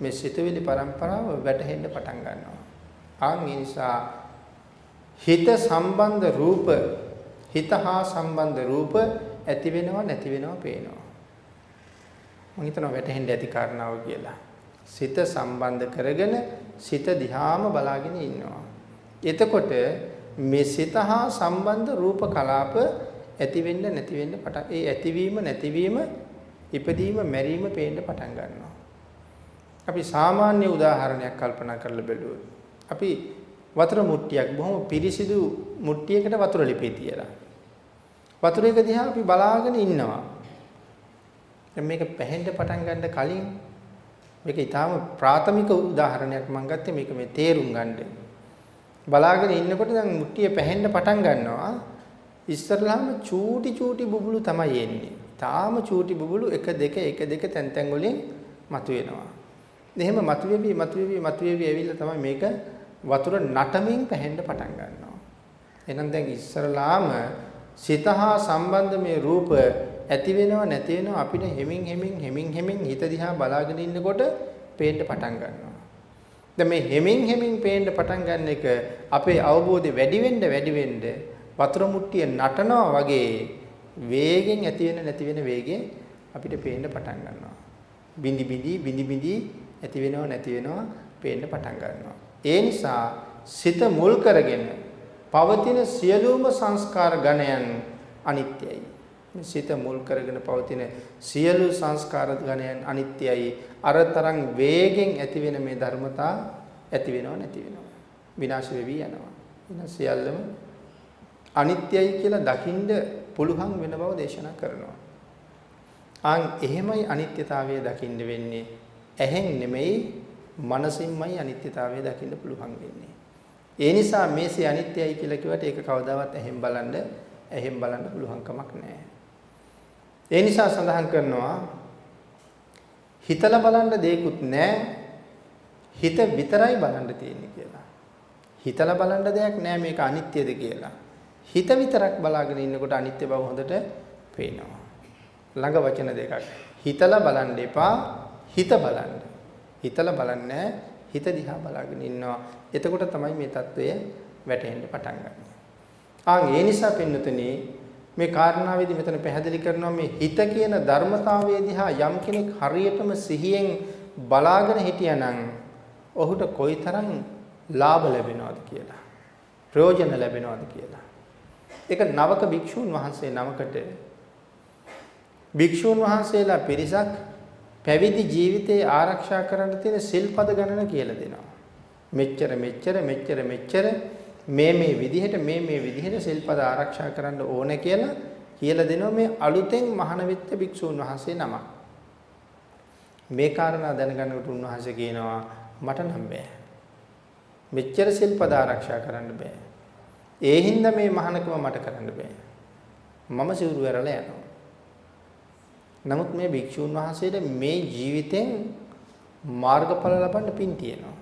මේ සිතුවිලි પરම්පරාව වැටහෙන්න පටන් ගන්නවා. ආන් ඒ නිසා හිත සම්බන්ධ රූප හිත හා සම්බන්ධ රූප ඇති වෙනව නැති වෙනව පේනවා. මම හිතනවා වැටහෙන්න ඇති කාරණාව කියලා. සිත සම්බන්ධ කරගෙන සිත දිහාම බලාගෙන ඉන්නවා. එතකොට මේ සිත හා සම්බන්ධ රූප කලාප ඇති වෙන්න නැති වෙන්න පටන් ඒ ඇතිවීම නැතිවීම ඉපදීම මැරීම පේන්න පටන් ගන්නවා. අපි සාමාන්‍ය උදාහරණයක් කල්පනා කරලා බැලුවොත් අපි වතුර මුට්ටියක් බොහොම පිරිසිදු මුට්ටියකට වතුර ලිපේ තියලා වතුරේක දිහා අපි බලාගෙන ඉන්නවා. දැන් මේක පැහෙන්න පටන් ගන්න කලින් මේක ඊටාම ප්‍රාථමික උදාහරණයක් මම ගත්තේ මේක මේ තේරුම් ගන්න. බලාගෙන ඉන්නකොට දැන් මුට්ටිය පැහෙන්න පටන් ගන්නවා. ඉස්සරලාම චූටි චූටි බුබුලු තමයි එන්නේ. තාම චූටි බුබුලු 1 2 1 2 තැන් තැන් වලින් මතුවෙනවා. එහෙම මතුවේවි මතුවේවි මතුවේවි ඇවිල්ලා තමයි මේක වතුර නටමින් පැහෙන්න පටන් ගන්නවා. එහෙනම් දැන් ඉස්සරලාම සිතහා සම්බන්ධ මේ රූප ඇති වෙනව නැති වෙනව අපිට හෙමින් හෙමින් හෙමින් හෙමින් හිත දිහා බලාගෙන ඉන්නකොට පේන්න පටන් ගන්නවා. දැන් මේ හෙමින් හෙමින් පේන්න පටන් ගන්න එක අපේ අවබෝධය වැඩි වෙන්න වැඩි වෙන්න වතුර මුට්ටිය නටනවා වගේ වේගෙන් ඇති වෙන නැති වෙන වේගය අපිට පේන්න පටන් ගන්නවා. බිඳි බිඳි බිඳි බිඳි ඇති වෙනව නැති වෙනව පේන්න පටන් ගන්නවා. ඒ නිසා සිත මුල් කරගෙන පවතින සියලුම සංස්කාර ගණයන් අනිත්‍යයි. සිත මුල් කරගෙන පවතින සියලු සංස්කාර ගණයන් අනිත්‍යයි. අරතරන් වේගෙන් ඇති වෙන මේ ධර්මතා ඇති වෙනව නැති වෙනව. විනාශ වෙවි යනවා. එන සියල්ලම අනිත්‍යයි කියලා දකින්න පුළුවන් වෙන බව දේශනා කරනවා. ආන් එහෙමයි අනිත්‍යතාවය දකින්න වෙන්නේ. ඇහෙන් නෙමෙයි මනසින්මයි අනිත්‍යතාවය දකින්න පුළුවන් වෙන්නේ. ඒ නිසා මේසේ අනිත්‍යයි කියලා කිව්වට ඒක කවදාවත් ඇහෙන් බලන්න ඇහෙන් බලන්න පුළුවන් කමක් නැහැ. ඒ නිසා සඳහන් කරනවා හිතලා බලන්න දෙයක්වත් නැහැ. හිත විතරයි බලන්න තියෙන්නේ කියලා. හිතලා බලන්න දෙයක් නැහැ මේක අනිත්‍යද කියලා. හිත විතරක් බලාගෙන ඉන්නකොට අනිත්‍ය බව හොඳට පේනවා. ළඟ වචන දෙකක්. හිතලා බලන්න එපා හිත බලන්න. හිතලා බලන්නේ හිත දිහා බලාගෙන ඉන්නවා. එතකොට තමයි මේ తত্ত্বය වැටෙන්න පටන් ගන්න. ආන් ඒ නිසා පින්නතුනේ මේ කාරණාවේදී මෙතන පැහැදිලි කරනවා මේ හිත කියන ධර්මතාවය දිහා යම් කෙනෙක් හරියටම සිහියෙන් බලාගෙන හිටියානම් ඔහුට කොයිතරම් ලාභ ලැබෙනවද කියලා. ප්‍රයෝජන ලැබෙනවද කියලා. ඒක නවක භික්ෂූන් වහන්සේ නමකට භික්ෂූන් වහන්සේලා පිරිසක් පැවිදි ජීවිතේ ආරක්ෂා කරන්න තියෙන සිල්පද ගණන කියලා දෙනවා. මෙච්චර මෙච්චර මෙච්චර මෙච්චර මේ මේ විදිහට මේ මේ විදිහට සිල්පද ආරක්ෂා කරන්න ඕනේ කියලා කියලා දෙනවා මේ අලුතෙන් මහාන වෙච්ච භික්ෂූන් වහන්සේ නමක්. මේ කාරණා දැනගන්නකොට උන්වහන්සේ කියනවා මට නම් බෑ. මෙච්චර සිල්පද ආරක්ෂා කරන්න බෑ. ඒ හින්දා මේ මහානකම මට කරන්න බෑ. මම සිවුරු ඇරලා යනවා. නමුත් මේ භික්ෂුන් වහන්සේට මේ ජීවිතෙන් මාර්ගඵල ලබන්න පින් තියෙනවා.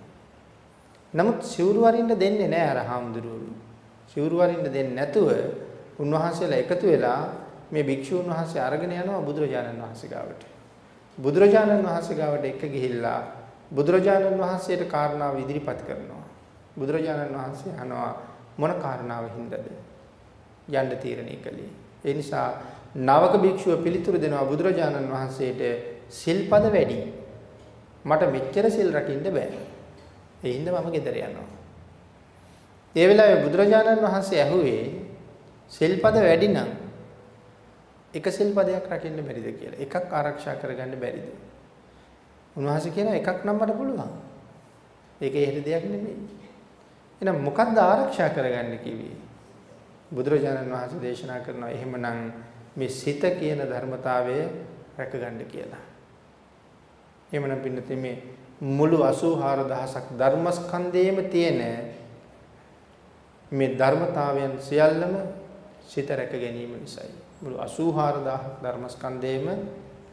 නමුත් සිවුරු වරින්න දෙන්නේ නැහැ අර හාමුදුරුවෝ. සිවුරු වරින්න දෙන්නේ නැතුව උන්වහන්සේලා එකතු වෙලා මේ භික්ෂුන් වහන්සේ අරගෙන යනවා බුදුරජාණන් වහන්සේ ගාවට. බුදුරජාණන් වහන්සේ ගාවට එක ගිහිල්ලා බුදුරජාණන් වහන්සේට කාරණාව ඉදිරිපත් කරනවා. බුදුරජාණන් වහන්සේ අහනවා මොන කාරණාව හින්දාද යන්න තීරණය කළේ. ඒ නිසා නවක භික්ෂුව පිළිතුරු දෙනවා බුදුරජාණන් වහන්සේට සිල්පද වැඩි. මට මෙච්චර සිල් රකින්න බෑ. ඒ හින්දා මම ගෙදර යනවා. ඒ වෙලාවේ බුදුරජාණන් වහන්සේ ඇහුවේ සිල්පද වැඩි නම් එක සිල්පදයක් රකින්න බැරිද කියලා. එකක් ආරක්ෂා කරගන්න බැරිද? උන්වහන්සේ කියනවා එකක් නම් මට පුළුවන්. ඒක එහෙට දෙයක් නෙමෙයි. එහෙනම් මොකද්ද ආරක්ෂා කරගන්න කිව්වේ? බුදුරජාණන් වහන්සේ දේශනා කරනවා එහෙමනම් මේ සිත කියන ධර්මතාවය රැකගන්න කියලා. එහෙමනම් පින්නතේ මේ මුළු 84000ක් ධර්මස්කන්ධයේම තියෙන මේ ධර්මතාවයන් සියල්ලම සිත රැක ගැනීම නිසායි. මුළු 84000ක් ධර්මස්කන්ධයේම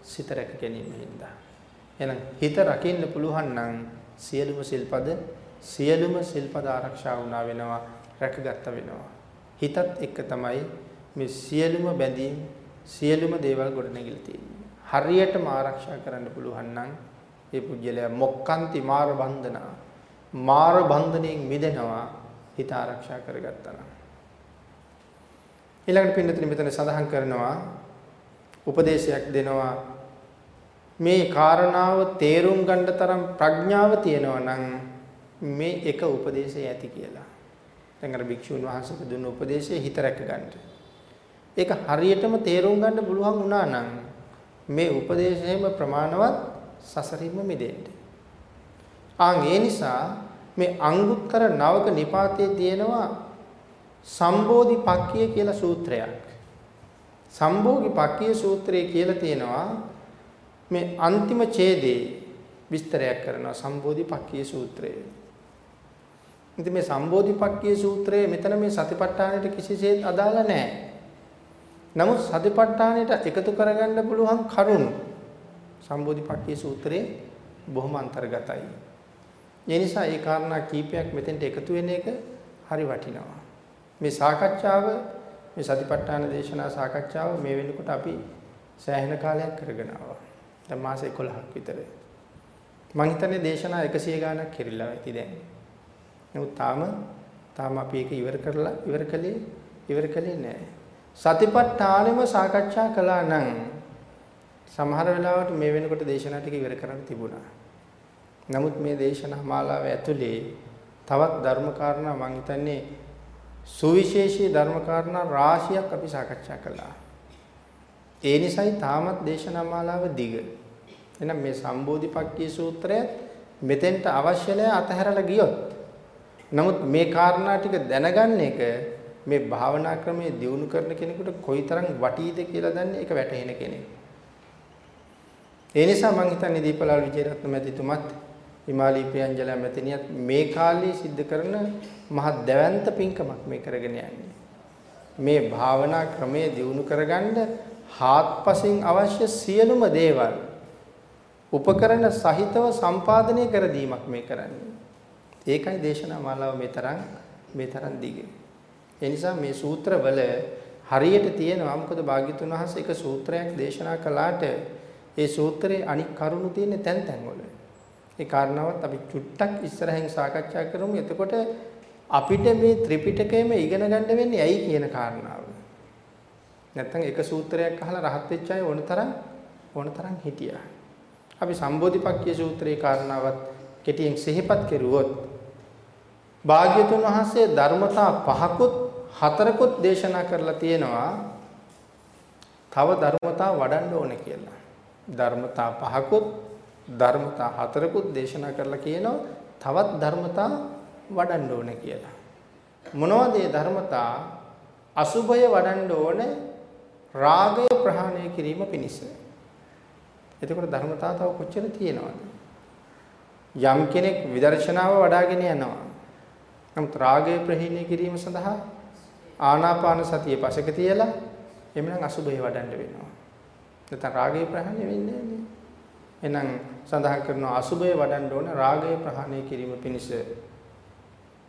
සිත රැක ගැනීම හින්දා. එහෙනම් හිත රකින්න පුළුවන් නම් සියලුම සිල්පද සියලුම සිල්පද ආරක්ෂා වුණා වෙනවා රැකගත්ත වෙනවා. හිතත් එක්ක තමයි මේ සියලුම බැඳීම් සියලුම දේවල් ගොඩනැගිලා තියෙන්නේ. හරියටම ආරක්ෂා කරන්න පුළුවන් නම් ඒ පුජ්‍යලයා මොක්කාන්ති මාර බන්ධන මාර බන්ධණයෙන් මිදෙනවා හිත ආරක්ෂා කරගත්තා නම්. ඊළඟට පින්නතුනි මෙතන සඳහන් කරනවා උපදේශයක් දෙනවා මේ කාරණාව තේරුම් ගන්න තරම් ප්‍රඥාව තියෙනවා නම් මේ එක උපදේශය ඇති කියලා. දැන් අර භික්ෂුන් වහන්සේට දුන්න උපදේශය හිත රැක ගන්නට. ඒක හරියටම තේරුම් ගන්න පුළුවන් වුණා නම් මේ උපදේශයම ප්‍රමාණවත් සසරින්ම මිදෙන්න. ආන් ඒ නිසා මේ අංගුත්තර නවක නිපාතයේ තියෙනවා සම්බෝධි පක්කිය කියලා සූත්‍රයක්. සම්බෝධි පක්කිය සූත්‍රයේ කියලා තියෙනවා මේ අන්තිම ඡේදයේ විස්තරයක් කරනවා සම්බෝධි පක්කිය සූත්‍රයේ. ඉතින් මේ සම්බෝධි පක්කිය සූත්‍රයේ මෙතන මේ සතිපට්ඨානෙට කිසිසේත් අදාළ නැහැ. නමුත් සතිපට්ඨානෙට එකතු කරගන්න පුළුවන් කරුණු සම්බෝධිපට්ඨිය සූත්‍රයේ බොහොම අන්තර්ගතයි. ඒ නිසා ඒ කාරණා කීපයක් මෙතෙන්ට එකතු වෙන එක හරි වටිනවා. මේ සාකච්ඡාව මේ සතිපට්ඨාන දේශනා සාකච්ඡාව මේ වෙනකොට අපි සෑහෙන කාලයක් කරගෙන ආවා. දැන් මාස 11ක් විතර. මම හිතන්නේ දේශනා 100 ගාණක් කෙරිලා ඇති දැන්. නමුත් තාම තාම අපි ඒක ඉවර කරලා ඉවර කළේ ඉවර කළේ නැහැ. සතිපට්ඨානෙම සාකච්ඡා කළා නම් සමහර වෙලාවට මේ වෙනකොට දේශනා ටික ඉවර කරන්න තිබුණා. නමුත් මේ දේශනා මාලාව ඇතුලේ තවත් ධර්ම කාරණා මම හිතන්නේ සුවිශේෂී ධර්ම කාරණා රාශියක් අපි සාකච්ඡා කළා. ඒ නිසායි තාමත් දේශනා මාලාව දිග. එහෙනම් මේ සම්බෝධිපක්ඛී සූත්‍රය මෙතෙන්ට අවශ්‍ය නැහැ අතහැරලා ගියොත්. නමුත් මේ කාරණා ටික දැනගන්න එක මේ භාවනා ක්‍රමයේ දියුණු කරන කෙනෙකුට කොයිතරම් වටීද කියලා දන්නේ ඒක වැටහෙන කෙනෙක්. ඒ නිසා මම හිතන්නේ දීපලාල් විජේරත්න මැතිතුමත් හිමාලී ප්‍රියංජල මැතිණියත් මේ කාලේ සිද්ධ කරන මහ දැවැන්ත පින්කමක් මේ කරගෙන යන්නේ. මේ භාවනා ක්‍රමයේ දියුණු කරගන්න හාත්පසින් අවශ්‍ය සියලුම දේවල් උපකරණ සහිතව සම්පාදනය කර දීමක් මේ කරන්නේ. ඒකයි දේශනා මාලාව මේ තරම් මේ තරම් දිගේ. ඒ නිසා මේ සූත්‍රවල හරියට තියෙනවා මොකද භාග්‍යතුන් වහන්සේ එක සූත්‍රයක් දේශනා කළාට ඒ සූත්‍රයේ අනික් කරුණු තියෙන තැන් තැන් වල. ඒ කාරණාවත් අපි චුට්ටක් ඉස්සරහින් සාකච්ඡා කරමු. එතකොට අපිට මේ ත්‍රිපිටකයම ඉගෙන ගන්න වෙන්නේ ඇයි කියන කාරණාව. නැත්තම් එක සූත්‍රයක් අහලා රහත් වෙච්ච අය ඕනතරම් ඕනතරම් හිටියා. අපි සම්බෝධිපක්ඛ්‍ය සූත්‍රයේ කාරණාවත් කෙටියෙන් සිහිපත් කෙරුවොත් භාග්‍යතුන් වහන්සේ ධර්මතා පහකුත් හතරකුත් දේශනා කරලා තියෙනවා. තව ධර්මතා වඩන්න ඕනේ කියලා. ධර්මතා පහකුත් ධර්මතා හතරකුත් දේශනා කරලා කියනවා තවත් ධර්මතා වඩන්න ඕනේ කියලා. මොනවද මේ ධර්මතා? අසුභය වඩන්න ඕනේ රාගය ප්‍රහාණය කිරීම පිණිස. එතකොට ධර්මතා තව කොච්චර තියෙනවද? යම් කෙනෙක් විදර්ශනාව වඩාගෙන යනවා. නමුත් රාගය ප්‍රහීණය කිරීම සඳහා ආනාපාන සතිය පසක තියලා එමනම් අසුභය වඩන්න වෙනවා. නැත්නම් රාගය ප්‍රහාණය වෙන්නේ නැහැ. එහෙනම් සඳහන් කරනවා අසුභය වඩන්න ඕන රාගය ප්‍රහාණය කිරීම පිණිස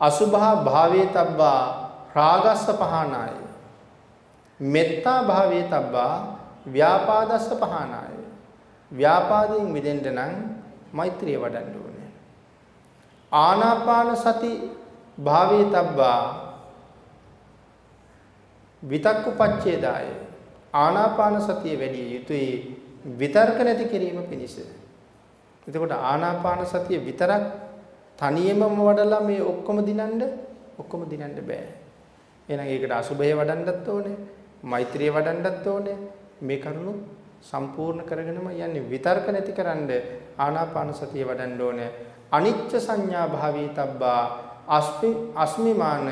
අසුභා භාවේ තබ්බා රාගස්ස පහනාය මෙත්තා භාවේ තබ්බා ව්‍යාපාදස්ස පහනාය ව්‍යාපාදයෙන් මිදෙන්න නම් මෛත්‍රිය වඩන්න ඕනේ ආනාපාන සති භාවේ තබ්බා විතක්කුපච්ඡේදාය ආනාපාන සතිය වැඩි යුතුයි විතර්ක නැති කිරීම පිණිස. එතකොට ආනාපාන සතිය විතරක් තනියමම වඩලා මේ ඔක්කොම දිනන්න ඔක්කොම දිනන්න බෑ. එහෙනම් ඒකට අසුභය වඩන්නත් ඕනේ, මෛත්‍රිය වඩන්නත් ඕනේ. මේ කරුණු සම්පූර්ණ කරගෙනම යන්නේ විතර්ක නැතිකරන්න ආනාපාන සතිය වඩන්න ඕනේ. අනිච්ච සංඥා භාවී තබ්බා අස්මි අස්මිමාන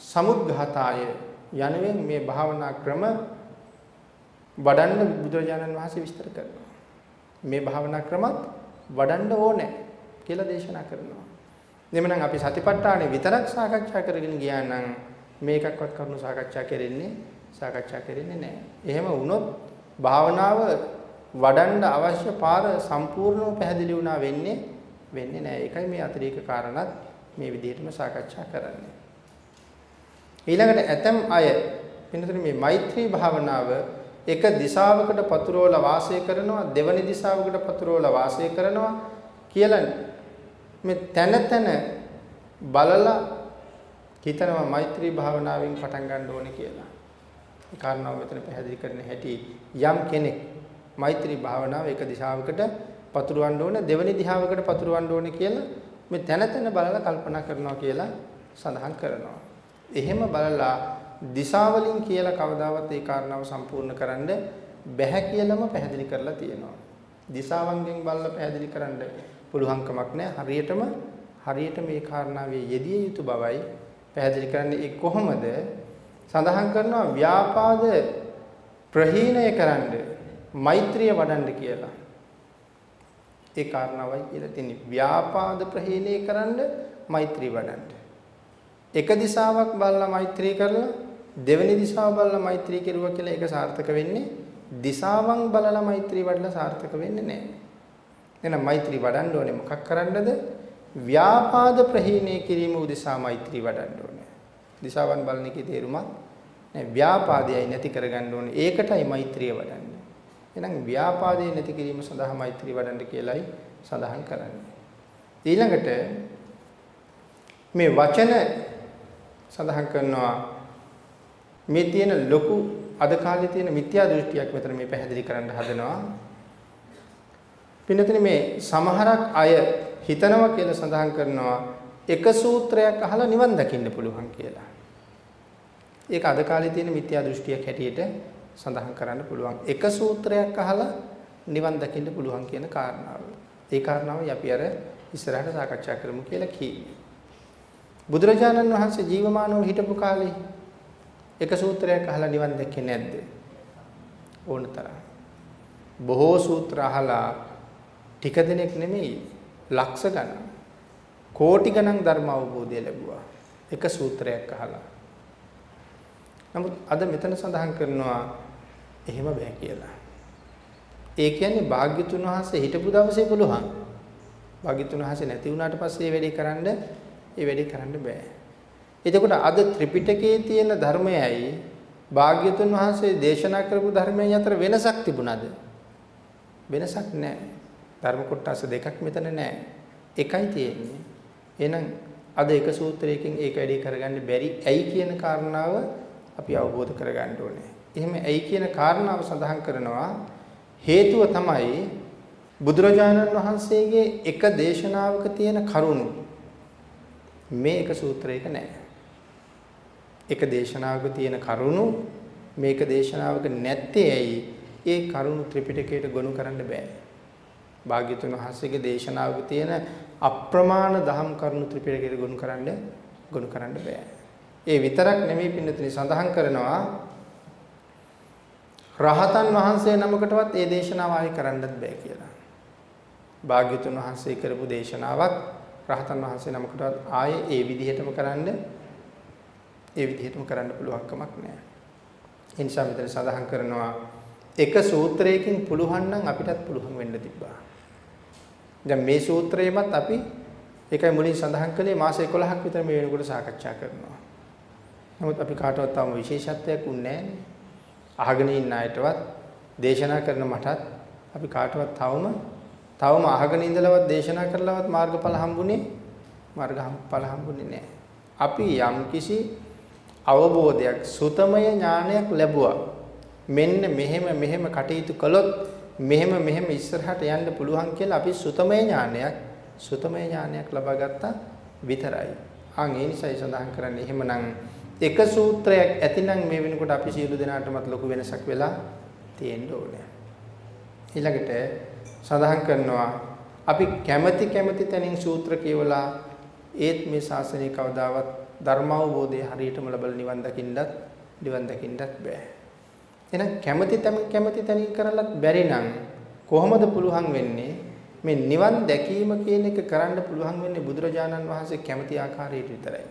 සමුද්ඝාතාය යනුවෙන් මේ භාවනා ක්‍රම වඩන්න බුදුරජාණන් වහන්සේ විස්තර කරනවා. මේ භාවනා ක්‍රමත් වඩන්න ඕනේ කියලා දේශනා කරනවා. එhmenan අපි සතිපට්ඨානෙ විතරක් සාකච්ඡා කරගෙන ගියා නම් මේකක්වත් කරුණු සාකච්ඡා කරන්නේ සාකච්ඡා කරන්නේ නැහැ. එහෙම වුණොත් භාවනාව වඩන්න අවශ්‍ය පාර සම්පූර්ණව පැහැදිලි වුණා වෙන්නේ වෙන්නේ නැහැ. ඒකයි මේ අතිරේක කාරණාත් මේ විදිහටම සාකච්ඡා කරන්නේ. ඊළඟට ඇතම් අය වෙනතන මේ මෛත්‍රී භාවනාව එක දිශාවකට පතුරවලා වාසය කරනවා දෙවනි දිශාවකට පතුරවලා වාසය කරනවා කියලා මේ තන තන බලලා හිතනවා මෛත්‍රී භාවනාවෙන් පටන් ගන්න ඕනේ කියලා. ඒ කාරණාව මෙතන පැහැදිලි කරන්න හැටි යම් කෙනෙක් මෛත්‍රී භාවනාව එක දිශාවකට පතුරවන්න ඕනේ දෙවනි දිශාවකට පතුරවන්න ඕනේ කියලා මේ තන තන බලලා කල්පනා කරනවා කියලා සඳහන් කරනවා. එහෙම බලලා දිශාවලින් කියලා කවදාවත් ඒ කාරණාව සම්පූර්ණ කරන්න බැහැ කියලාම පැහැදිලි කරලා තියෙනවා. දිශාවන්ගෙන් බලලා පැහැදිලි කරන්න පුළුවන්කමක් නැහැ. හරියටම හරියට මේ කාරණාවේ යෙදිය යුතු බවයි පැහැදිලි කරන්නේ. ඒ කොහොමද? සඳහන් කරනවා ව්‍යාපාද ප්‍රහීණය කරන්න මෛත්‍රිය වඩන්න කියලා. ඒ කාරණාවයි කියලා තියෙන්නේ. ව්‍යාපාද ප්‍රහීණය කරන්න මෛත්‍රිය වඩන්න. එක දිශාවක් බලලා මෛත්‍රී කරලා දෙවෙනි දිශාව බලලා මෛත්‍රී කෙරුවා කියලා ඒක සාර්ථක වෙන්නේ දිශාවන් බලලා මෛත්‍රී වඩලා සාර්ථක වෙන්නේ නැහැ. එහෙනම් මෛත්‍රී වඩන්න ඕනේ මොකක් කරන්නද? ව්‍යාපාද ප්‍රහීණය කිරීම උදෙසා මෛත්‍රී වඩන්න ඕනේ. දිශාවන් බලන එකේ තේරුමක් නෑ ව්‍යාපාදයයි නැති කරගන්න ඕනේ. ඒකටයි මෛත්‍රිය වඩන්නේ. එහෙනම් ව්‍යාපාදේ නැති කිරීම සඳහා මෛත්‍රී වඩන්න කියලායි සඳහන් කරන්නේ. ඊළඟට මේ වචන සඳහන් කරනවා මේ තියෙන ලොකු අද කාලේ තියෙන මිත්‍යා දෘෂ්ටියක් මෙතන මේ පැහැදිලි කරන්න හදනවා. පින්නතනේ මේ සමහරක් අය හිතනවා කියලා සඳහන් කරනවා එක සූත්‍රයක් අහලා නිවන් දකින්න පුළුවන් කියලා. ඒක අද කාලේ තියෙන මිත්‍යා දෘෂ්ටියක් හැටියට සඳහන් කරන්න පුළුවන්. එක සූත්‍රයක් අහලා නිවන් දකින්න පුළුවන් කියන කාරණාව. ඒ කාරණාවයි අපි අර ඉස්සරහට සාකච්ඡා කරමු කියලා කිව්වේ. බුදුරජාණන් වහන්සේ ජීවමානව හිටපු කාලේ එක සූත්‍රයක් අහලා නිවන් දැක්කේ නැද්ද? ඕන තරම්. බොහෝ සූත්‍ර අහලා ටික දිනක් නෙමෙයි ලක්ෂ ගණන් කෝටි ගණන් ධර්ම අවබෝධය ලැබුවා. එක සූත්‍රයක් අහලා. නමුත් අද මෙතන සඳහන් කරනවා එහෙම බෑ කියලා. ඒ කියන්නේ භාග්‍යතුන් වහන්සේ හිටපු දවසේ පුළුවන්. භාග්‍යතුන් වහන්සේ නැති වුණාට පස්සේ මේ වැඩේ කරන්න ඒ වැඩේ කරන්න බෑ. එතකොට අද ත්‍රිපිටකයේ තියෙන ධර්මයයි භාග්‍යතුන් වහන්සේ දේශනා කරපු ධර්මයන් අතර වෙනසක් තිබුණාද? වෙනසක් නැහැ. ධර්ම කොටස් දෙකක් මෙතන නැහැ. එකයි තියෙන්නේ. එහෙනම් අද එක සූත්‍රයකින් ඒක වැඩි කරගන්න බැරි ඇයි කියන කාරණාව අපි අවබෝධ කරගන්න ඕනේ. එහෙම ඇයි කියන කාරණාව සඳහන් කරනවා හේතුව තමයි බුදුරජාණන් වහන්සේගේ එක දේශනාවක තියෙන කරුණු මේ එක සූත්‍රයක නැහැ. එක දේශනාවක තියෙන කරුණු මේක දේශනාවක නැත්තේ ඇයි? ඒ කරුණු ත්‍රිපිටකයට ගොනු කරන්න බෑ. භාග්‍යතුන් වහන්සේගේ දේශනාවක තියෙන අප්‍රමාණ දහම් කරුණු ත්‍රිපිටකයට ගොනු කරන්න ගොනු කරන්න බෑ. ඒ විතරක් නෙමෙයි පින්නතුනි සඳහන් කරනවා රහතන් වහන්සේ නමකටවත් ඒ දේශනාව ආයි කරන්නත් බෑ කියලා. භාග්‍යතුන් වහන්සේ කරපු දේශනාවක් රහතන් වහන්සේ නමකටවත් ආයේ ඒ විදිහටම කරන්න ඒ විදිහටම කරන්න පුළුවන් කමක් නැහැ. ඒ නිසා මෙතන සඳහන් කරනවා එක සූත්‍රයකින් පුළුවන් නම් අපිටත් පුළුවන් වෙන්න තිබ්බා. දැන් මේ සූත්‍රයේමත් අපි ඒකයි මුලින් සඳහන් කළේ මාස 11ක් විතර මේ වෙනකොට සාකච්ඡා කරනවා. නමුත් අපි කාටවත් තාම විශේෂත්වයක් උන්නේ නැහැ. අහගෙන ඉන්න අයටවත් දේශනා කරන මටත් අපි කාටවත් තවම තවම අහගෙන ඉඳලවත් දේශනා කරලවත් මාර්ගඵල හම්බුනේ මාර්ගඵල හම්බුනේ නැහැ. අපි යම්කිසි අවබෝධයක් සුතමය ඥානයක් ලැබුවා. මෙන්න මෙහෙම මෙහෙම කටයුතු කළොත් මෙහෙම මෙහෙම ඉස්සරහට යන්න පුළුවන් කියලා අපි සුතමය ඥානයක් සුතමය ඥානයක් ලබා ගත්තා විතරයි. අන් ඒ නිසායි සඳහන් කරන්නේ එහෙමනම් එක සූත්‍රයක් ඇතිනම් මේ වෙනකොට අපි සියලු දෙනාටමත් ලොකු වෙනසක් වෙලා තියෙන්න ඕනේ. ඊළඟට සඳහන් කරනවා අපි කැමැති කැමැති තැනින් සූත්‍ර කියවලා ඒත් මේ ශාසනය කවදාවත් ධර්මාවබෝධය හරියටම ලබලා නිවන් දකින්නත් නිවන් දකින්නත් බෑ. එහෙනම් කැමැති තැනින් කැමැති තැනින් කරලත් බැරි නම් කොහොමද පුළුවන් වෙන්නේ මේ නිවන් දැකීම කියන එක කරන්න පුළුවන් වෙන්නේ බුදුරජාණන් වහන්සේ කැමති ආකාරයට විතරයි.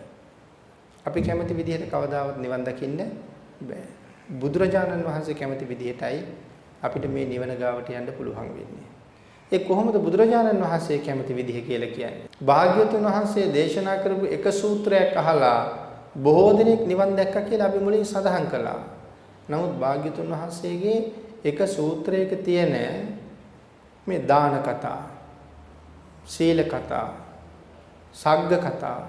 අපි කැමති විදිහට කවදාවත් නිවන් දකින්න බෑ. බුදුරජාණන් වහන්සේ කැමති විදිහටයි අපිට මේ නිවන ගාවට යන්න පුළුවන් වෙන්නේ. ඒ කොහොමද බුදුරජාණන් වහන්සේ කැමති විදිහ කියලා කියන්නේ? භාග්‍යවතුන් වහන්සේ දේශනා කරපු එක සූත්‍රයක් අහලා බොහෝ දෙනෙක් නිවන් දැක්කා කියලා අපි මුලින් සඳහන් කළා. නමුත් භාග්‍යවතුන් වහන්සේගේ එක සූත්‍රයක තියෙන මේ දාන කතා, සීල කතා, සග්ග කතා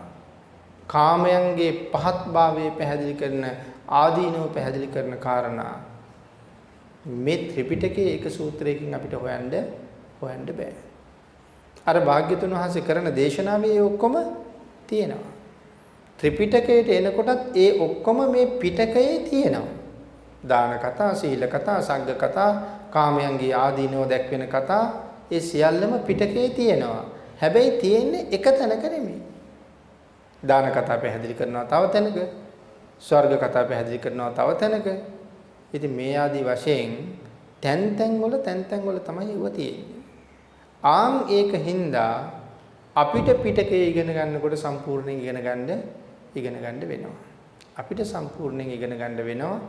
කාමයන්ගේ පහත්භාවය පැහැදිලි කරන ආදීනව පැහැදිලි කරන කාරණා මේ ත්‍රිපිටකයේ එක සූත්‍රයකින් අපිට හොයන්න හොයන්න බෑ. අර භාග්‍යතුන් වහන්සේ කරන දේශනාවේ ඔක්කොම තියෙනවා. ත්‍රිපිටකයට එනකොටත් ඒ ඔක්කොම මේ පිටකයේ තියෙනවා. දාන කතා, සීල කතා, සංඝ කතා, කාමයන්ගේ ආදීනව දැක්වෙන කතා ඒ සියල්ලම පිටකයේ තියෙනවා. හැබැයි තියෙන්නේ එක තැනක නෙමෙයි. දාන කතා පැහැදිලි කරනවා තව තැනක. ස්වර්ග කතා පැහැදිලි කරනවා තව තැනක. ඉතින් මේ ආදී වශයෙන් තැන් තැන් වල තැන් තැන් වල තමයි ඒව තියෙන්නේ. ආන් ඒක හින්දා අපිට පිටකේ ඉගෙන ගන්නකොට සම්පූර්ණයෙන් ඉගෙන ගන්න ඉගෙන ගන්න වෙනවා. අපිට සම්පූර්ණයෙන් ඉගෙන ගන්න වෙනවා.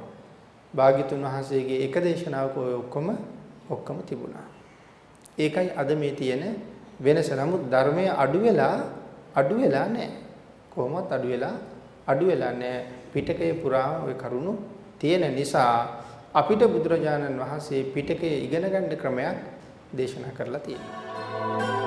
භාග්‍යතුන් වහන්සේගේ එක දේශනාවක ඔය ඔක්කොම ඔක්කොම තිබුණා. ඒකයි අද මේ තියෙන වෙනස. නමුත් ධර්මයේ අඩු වෙලා අඩු වෙලා නැහැ. කොහොමවත් අඩු වෙලා අඩු වෙලා නැහැ. පිටකයේ පුරා ওই කරුණු තියෙන නිසා අපිට බුදුරජාණන් වහන්සේ පිටකයේ ඉගෙන ගන්න ක්‍රමයක් දේශනා කරලා තියෙනවා. thank you